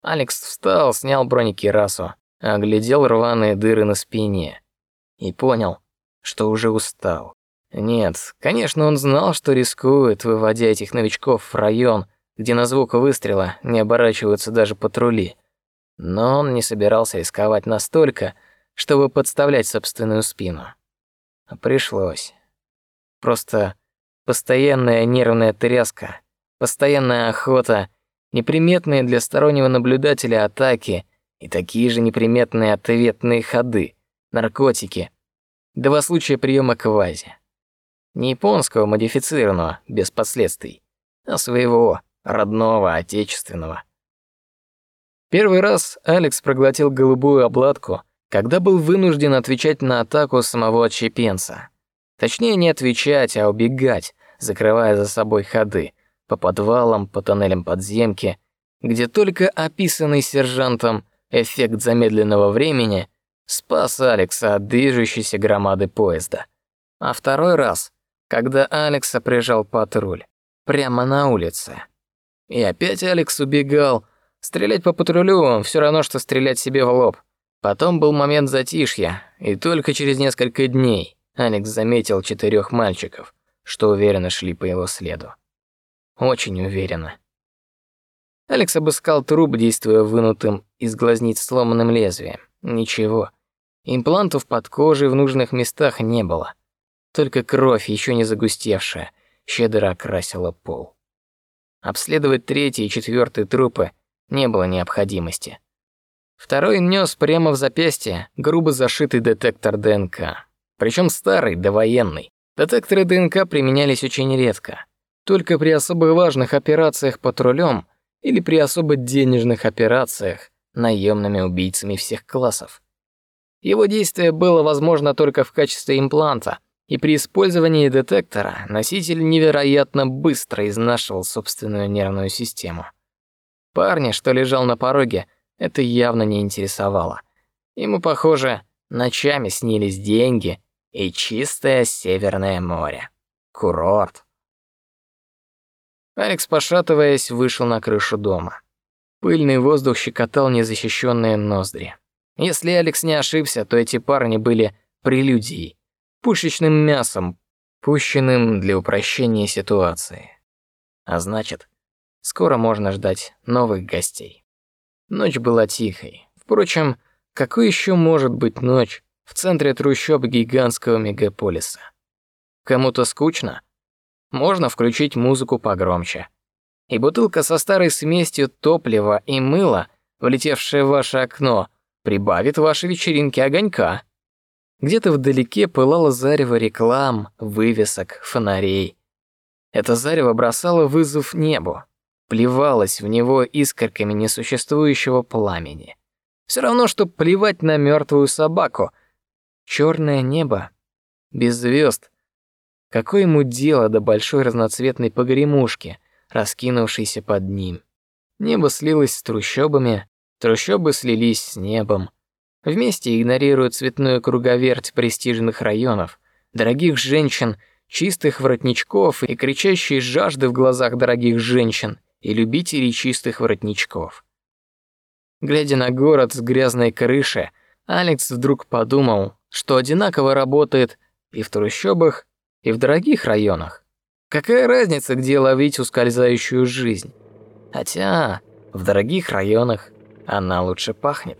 Алекс встал, снял бронекирасу, оглядел рваные дыры на спине и понял, что уже устал. Нет, конечно, он знал, что рискует, выводя этих новичков в район, где на звук выстрела не оборачиваются даже патрули. Но он не собирался рисковать настолько, чтобы подставлять собственную спину. Пришлось. Просто постоянная нервная тряска, постоянная охота, неприметные для стороннего наблюдателя атаки и такие же неприметные ответные ходы, наркотики. Два случая приема квази. Не японского модифицированного, без последствий, а своего, родного, отечественного. Первый раз Алекс проглотил голубую обладку, когда был вынужден отвечать на атаку самого отщепенца. Точнее, не отвечать, а убегать, закрывая за собой ходы по подвалам, по тоннелям подземки, где только описанный сержантом эффект замедленного времени спас Алекса от движущейся громады поезда. А второй раз, когда Алекса прижал патруль прямо на улице. И опять Алекс убегал. Стрелять по патрулю все равно что стрелять себе в лоб. Потом был момент затишья, и только через несколько дней Алекс заметил четырех мальчиков, что уверенно шли по его следу. Очень уверенно. Алекс обыскал труп, действуя вынутым из глазниц сломанным лезвием. Ничего. Имплантов под кожей в нужных местах не было. Только кровь, еще не загустевшая, щедро окрасила пол. Обследовать третий и четвертый трупы не было необходимости. Второй нес прямо в запястье грубо зашитый детектор ДНК. Причем старый, довоенный. Детекторы ДНК применялись очень редко. Только при особо важных операциях патрулем или при особо денежных операциях наемными убийцами всех классов. Его действие было возможно только в качестве импланта, и при использовании детектора носитель невероятно быстро изнашивал собственную нервную систему. Парня, что лежал на пороге, это явно не интересовало. Ему, похоже, ночами снились деньги и чистое Северное море. Курорт. Алекс, пошатываясь, вышел на крышу дома. Пыльный воздух щекотал незащищенные ноздри. Если Алекс не ошибся, то эти парни были прелюдией, пушечным мясом, пущенным для упрощения ситуации. А значит, скоро можно ждать новых гостей. Ночь была тихой. Впрочем, какой еще может быть ночь в центре трущоб гигантского мегаполиса? Кому-то скучно? Можно включить музыку погромче. И бутылка со старой смесью топлива и мыла, влетевшая в ваше окно, прибавит вашей вечеринке огонька. Где-то вдалеке пылало зарево реклам, вывесок, фонарей. Это зарево бросало вызов небу, плевалась в него искорками несуществующего пламени. Все равно, что плевать на мертвую собаку. Черное небо, без звезд. Какое ему дело до большой разноцветной погремушки, раскинувшейся под ним? Небо слилось с трущобами, трущобы слились с небом. Вместе игнорируют цветную круговерть престижных районов, дорогих женщин, чистых воротничков и кричащие жажды в глазах дорогих женщин и любителей чистых воротничков. Глядя на город с грязной крышей, Алекс вдруг подумал, что одинаково работает и в трущобах, и в дорогих районах. Какая разница, где ловить ускользающую жизнь? Хотя в дорогих районах она лучше пахнет.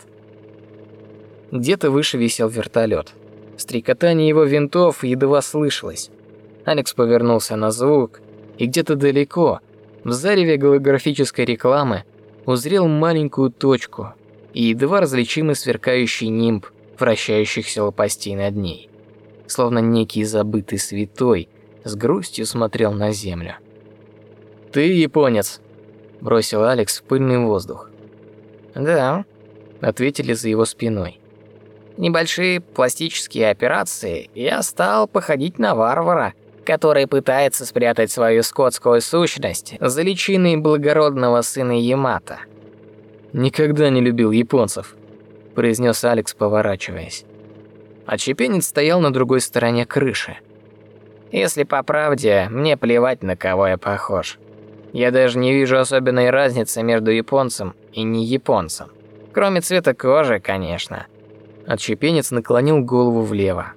Где-то выше висел вертолет. Стрекотание его винтов едва слышалось. Алекс повернулся на звук, и где-то далеко, в зареве голографической рекламы, узрел маленькую точку и едва различимый сверкающий нимб вращающихся лопастей над ней. Словно некий забытый святой с грустью смотрел на землю. «Ты японец», — бросил Алекс в пыльный воздух. «Да», — ответили за его спиной небольшие пластические операции, я стал походить на варвара, который пытается спрятать свою скотскую сущность за личиной благородного сына Ямата. Никогда не любил японцев, произнес Алекс, поворачиваясь. Отщепенец стоял на другой стороне крыши. Если по правде, мне плевать на кого я похож. Я даже не вижу особенной разницы между японцем и не японцем, кроме цвета кожи, конечно. Отщепенец наклонил голову влево.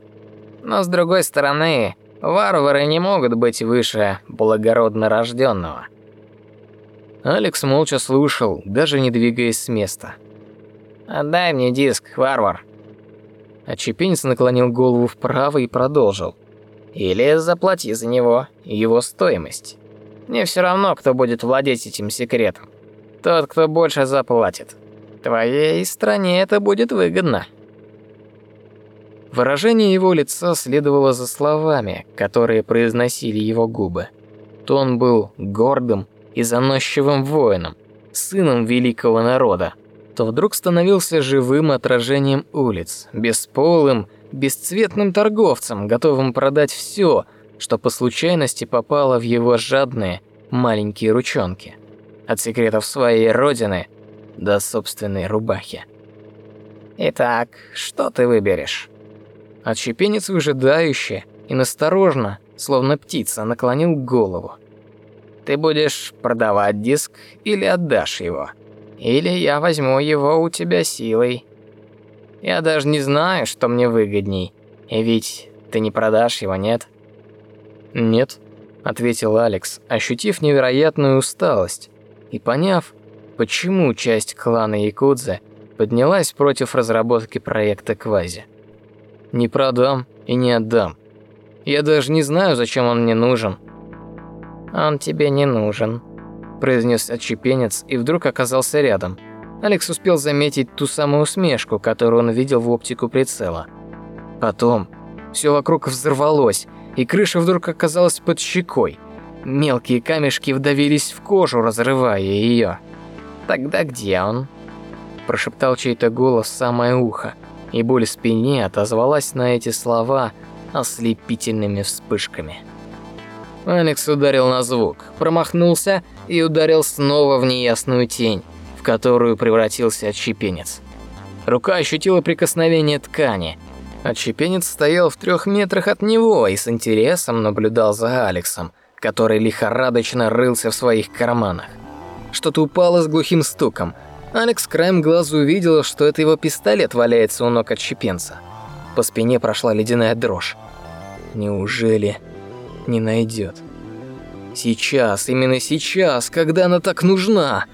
Но с другой стороны, варвары не могут быть выше благородно рожденного. Алекс молча слушал, даже не двигаясь с места. «Отдай мне диск, варвар». Отщепенец наклонил голову вправо и продолжил. «Или заплати за него его стоимость. Мне все равно, кто будет владеть этим секретом. Тот, кто больше заплатит. Твоей стране это будет выгодно». Выражение его лица следовало за словами, которые произносили его губы. То он был гордым и заносчивым воином, сыном великого народа, то вдруг становился живым отражением улиц, бесполым, бесцветным торговцем, готовым продать все, что по случайности попало в его жадные маленькие ручонки, от секретов своей родины до собственной рубахи. Итак, что ты выберешь? Отщепенец выжидающе и насторожно, словно птица, наклонил голову. «Ты будешь продавать диск или отдашь его? Или я возьму его у тебя силой? Я даже не знаю, что мне выгодней. Ведь ты не продашь его, нет?» «Нет», — ответил Алекс, ощутив невероятную усталость и поняв, почему часть клана Якудза поднялась против разработки проекта Квази. Не продам и не отдам. Я даже не знаю, зачем он мне нужен. Он тебе не нужен, произнес отчепенец и вдруг оказался рядом. Алекс успел заметить ту самую усмешку, которую он видел в оптику прицела. Потом все вокруг взорвалось, и крыша вдруг оказалась под щекой. Мелкие камешки вдавились в кожу, разрывая ее. Тогда где он? прошептал чей-то голос в самое ухо и боль в спине отозвалась на эти слова ослепительными вспышками. Алекс ударил на звук, промахнулся и ударил снова в неясную тень, в которую превратился отщепенец. Рука ощутила прикосновение ткани. Отщепенец стоял в трех метрах от него и с интересом наблюдал за Алексом, который лихорадочно рылся в своих карманах. Что-то упало с глухим стуком – Алекс краем глаза увидел, что это его пистолет валяется у ног отщепенца. По спине прошла ледяная дрожь. Неужели не найдет? Сейчас, именно сейчас, когда она так нужна.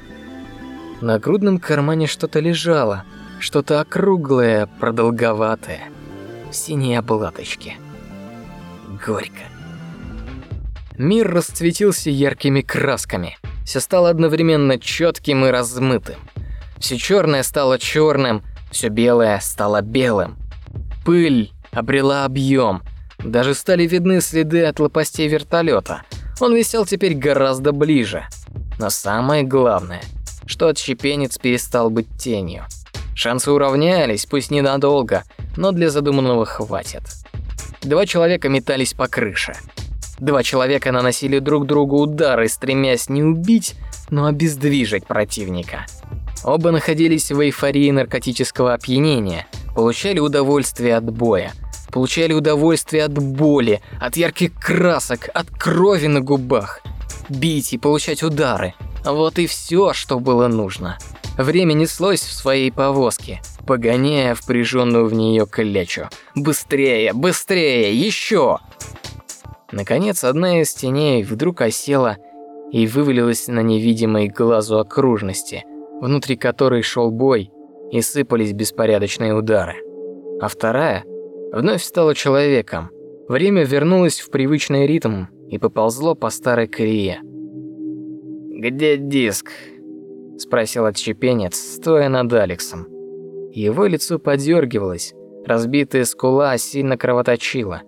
На грудном кармане что-то лежало, что-то округлое, продолговатое, в синей обладочке. Горько. Мир расцветился яркими красками. Все стало одновременно четким и размытым. Все черное стало черным, все белое стало белым. Пыль обрела объем. Даже стали видны следы от лопастей вертолета. Он висел теперь гораздо ближе. Но самое главное, что отщепенец перестал быть тенью. Шансы уравнялись, пусть ненадолго, но для задуманного хватит. Два человека метались по крыше. Два человека наносили друг другу удары, стремясь не убить, но обездвижить противника. Оба находились в эйфории наркотического опьянения, получали удовольствие от боя, получали удовольствие от боли, от ярких красок, от крови на губах. Бить и получать удары. Вот и все, что было нужно. Время неслось в своей повозке, погоняя впряженную в нее клячу. Быстрее, быстрее, еще! Наконец, одна из теней вдруг осела и вывалилась на невидимой глазу окружности, внутри которой шел бой и сыпались беспорядочные удары. А вторая вновь стала человеком. Время вернулось в привычный ритм и поползло по старой колее. «Где диск?» – спросил отщепенец, стоя над Алексом. Его лицо подергивалось, разбитая скула сильно кровоточила.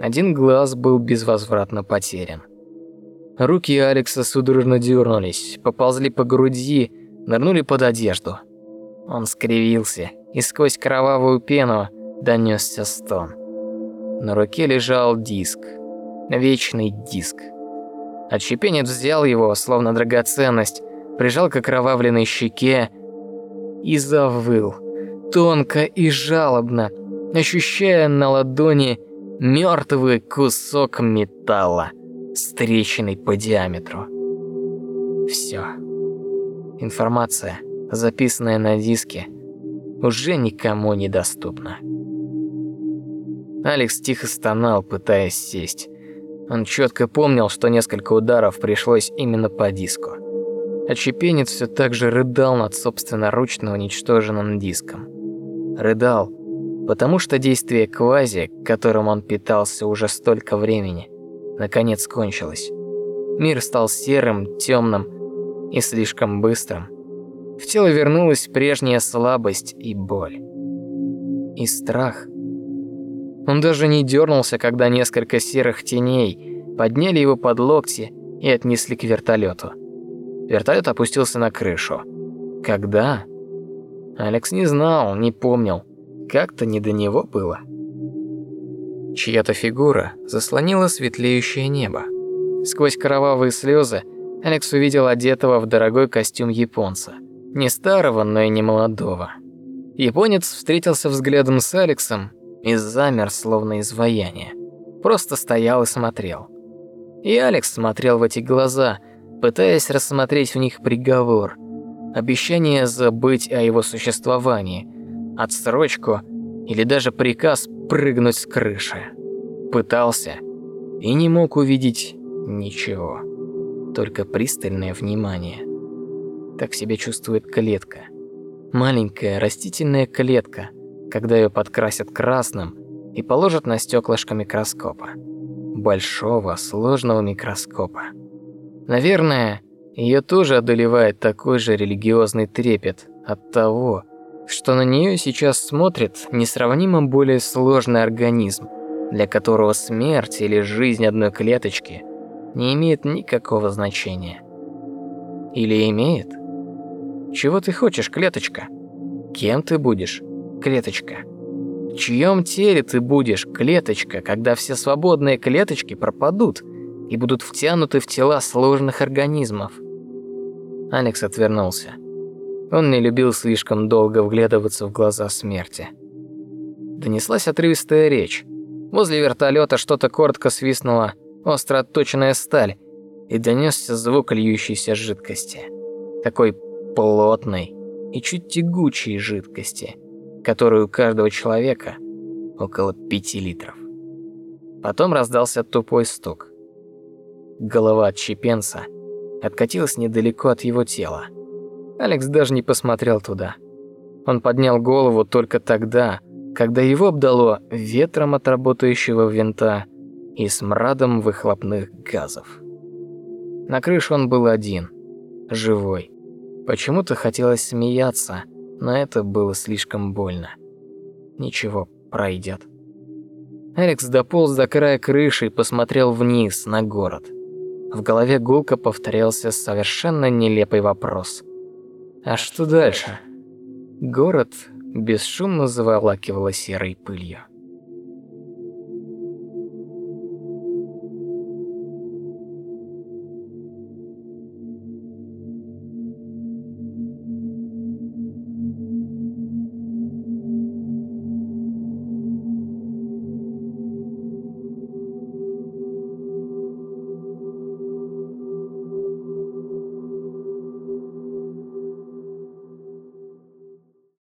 Один глаз был безвозвратно потерян. Руки Алекса судорожно дернулись, поползли по груди, нырнули под одежду. Он скривился, и сквозь кровавую пену донесся стон. На руке лежал диск. Вечный диск. Отщепенец взял его, словно драгоценность, прижал к окровавленной щеке и завыл, тонко и жалобно, ощущая на ладони мертвый кусок металла, встреченный по диаметру. Все. Информация, записанная на диске, уже никому не доступна. Алекс тихо стонал, пытаясь сесть. Он четко помнил, что несколько ударов пришлось именно по диску. Отщепенец все так же рыдал над собственноручно уничтоженным диском. Рыдал, потому что действие квази, которым он питался уже столько времени, наконец кончилось. Мир стал серым, темным и слишком быстрым. В тело вернулась прежняя слабость и боль. И страх. Он даже не дернулся, когда несколько серых теней подняли его под локти и отнесли к вертолету. Вертолет опустился на крышу. Когда? Алекс не знал, не помнил. Как-то не до него было. Чья-то фигура заслонила светлеющее небо. Сквозь кровавые слезы Алекс увидел одетого в дорогой костюм японца. Не старого, но и не молодого. Японец встретился взглядом с Алексом и замер, словно изваяние. Просто стоял и смотрел. И Алекс смотрел в эти глаза – пытаясь рассмотреть в них приговор, обещание забыть о его существовании, отсрочку или даже приказ прыгнуть с крыши. Пытался и не мог увидеть ничего, только пристальное внимание. Так себя чувствует клетка. Маленькая растительная клетка, когда ее подкрасят красным и положат на стеклышко микроскопа. Большого, сложного микроскопа. Наверное, ее тоже одолевает такой же религиозный трепет от того, что на нее сейчас смотрит несравнимо более сложный организм, для которого смерть или жизнь одной клеточки не имеет никакого значения. Или имеет? Чего ты хочешь, клеточка? Кем ты будешь, клеточка? В чьем теле ты будешь, клеточка, когда все свободные клеточки пропадут – и будут втянуты в тела сложных организмов. Алекс отвернулся. Он не любил слишком долго вглядываться в глаза смерти. Донеслась отрывистая речь. Возле вертолета что-то коротко свистнуло, остро отточенная сталь, и донесся звук льющейся жидкости. Такой плотной и чуть тягучей жидкости, которую у каждого человека около пяти литров. Потом раздался тупой стук. Голова отщепенца откатилась недалеко от его тела. Алекс даже не посмотрел туда. Он поднял голову только тогда, когда его обдало ветром от работающего винта и смрадом выхлопных газов. На крыше он был один, живой. Почему-то хотелось смеяться, но это было слишком больно. Ничего, пройдет. Алекс дополз до края крыши и посмотрел вниз на город. В голове гулко повторялся совершенно нелепый вопрос. А что дальше? Город бесшумно заволакивало серой пылью.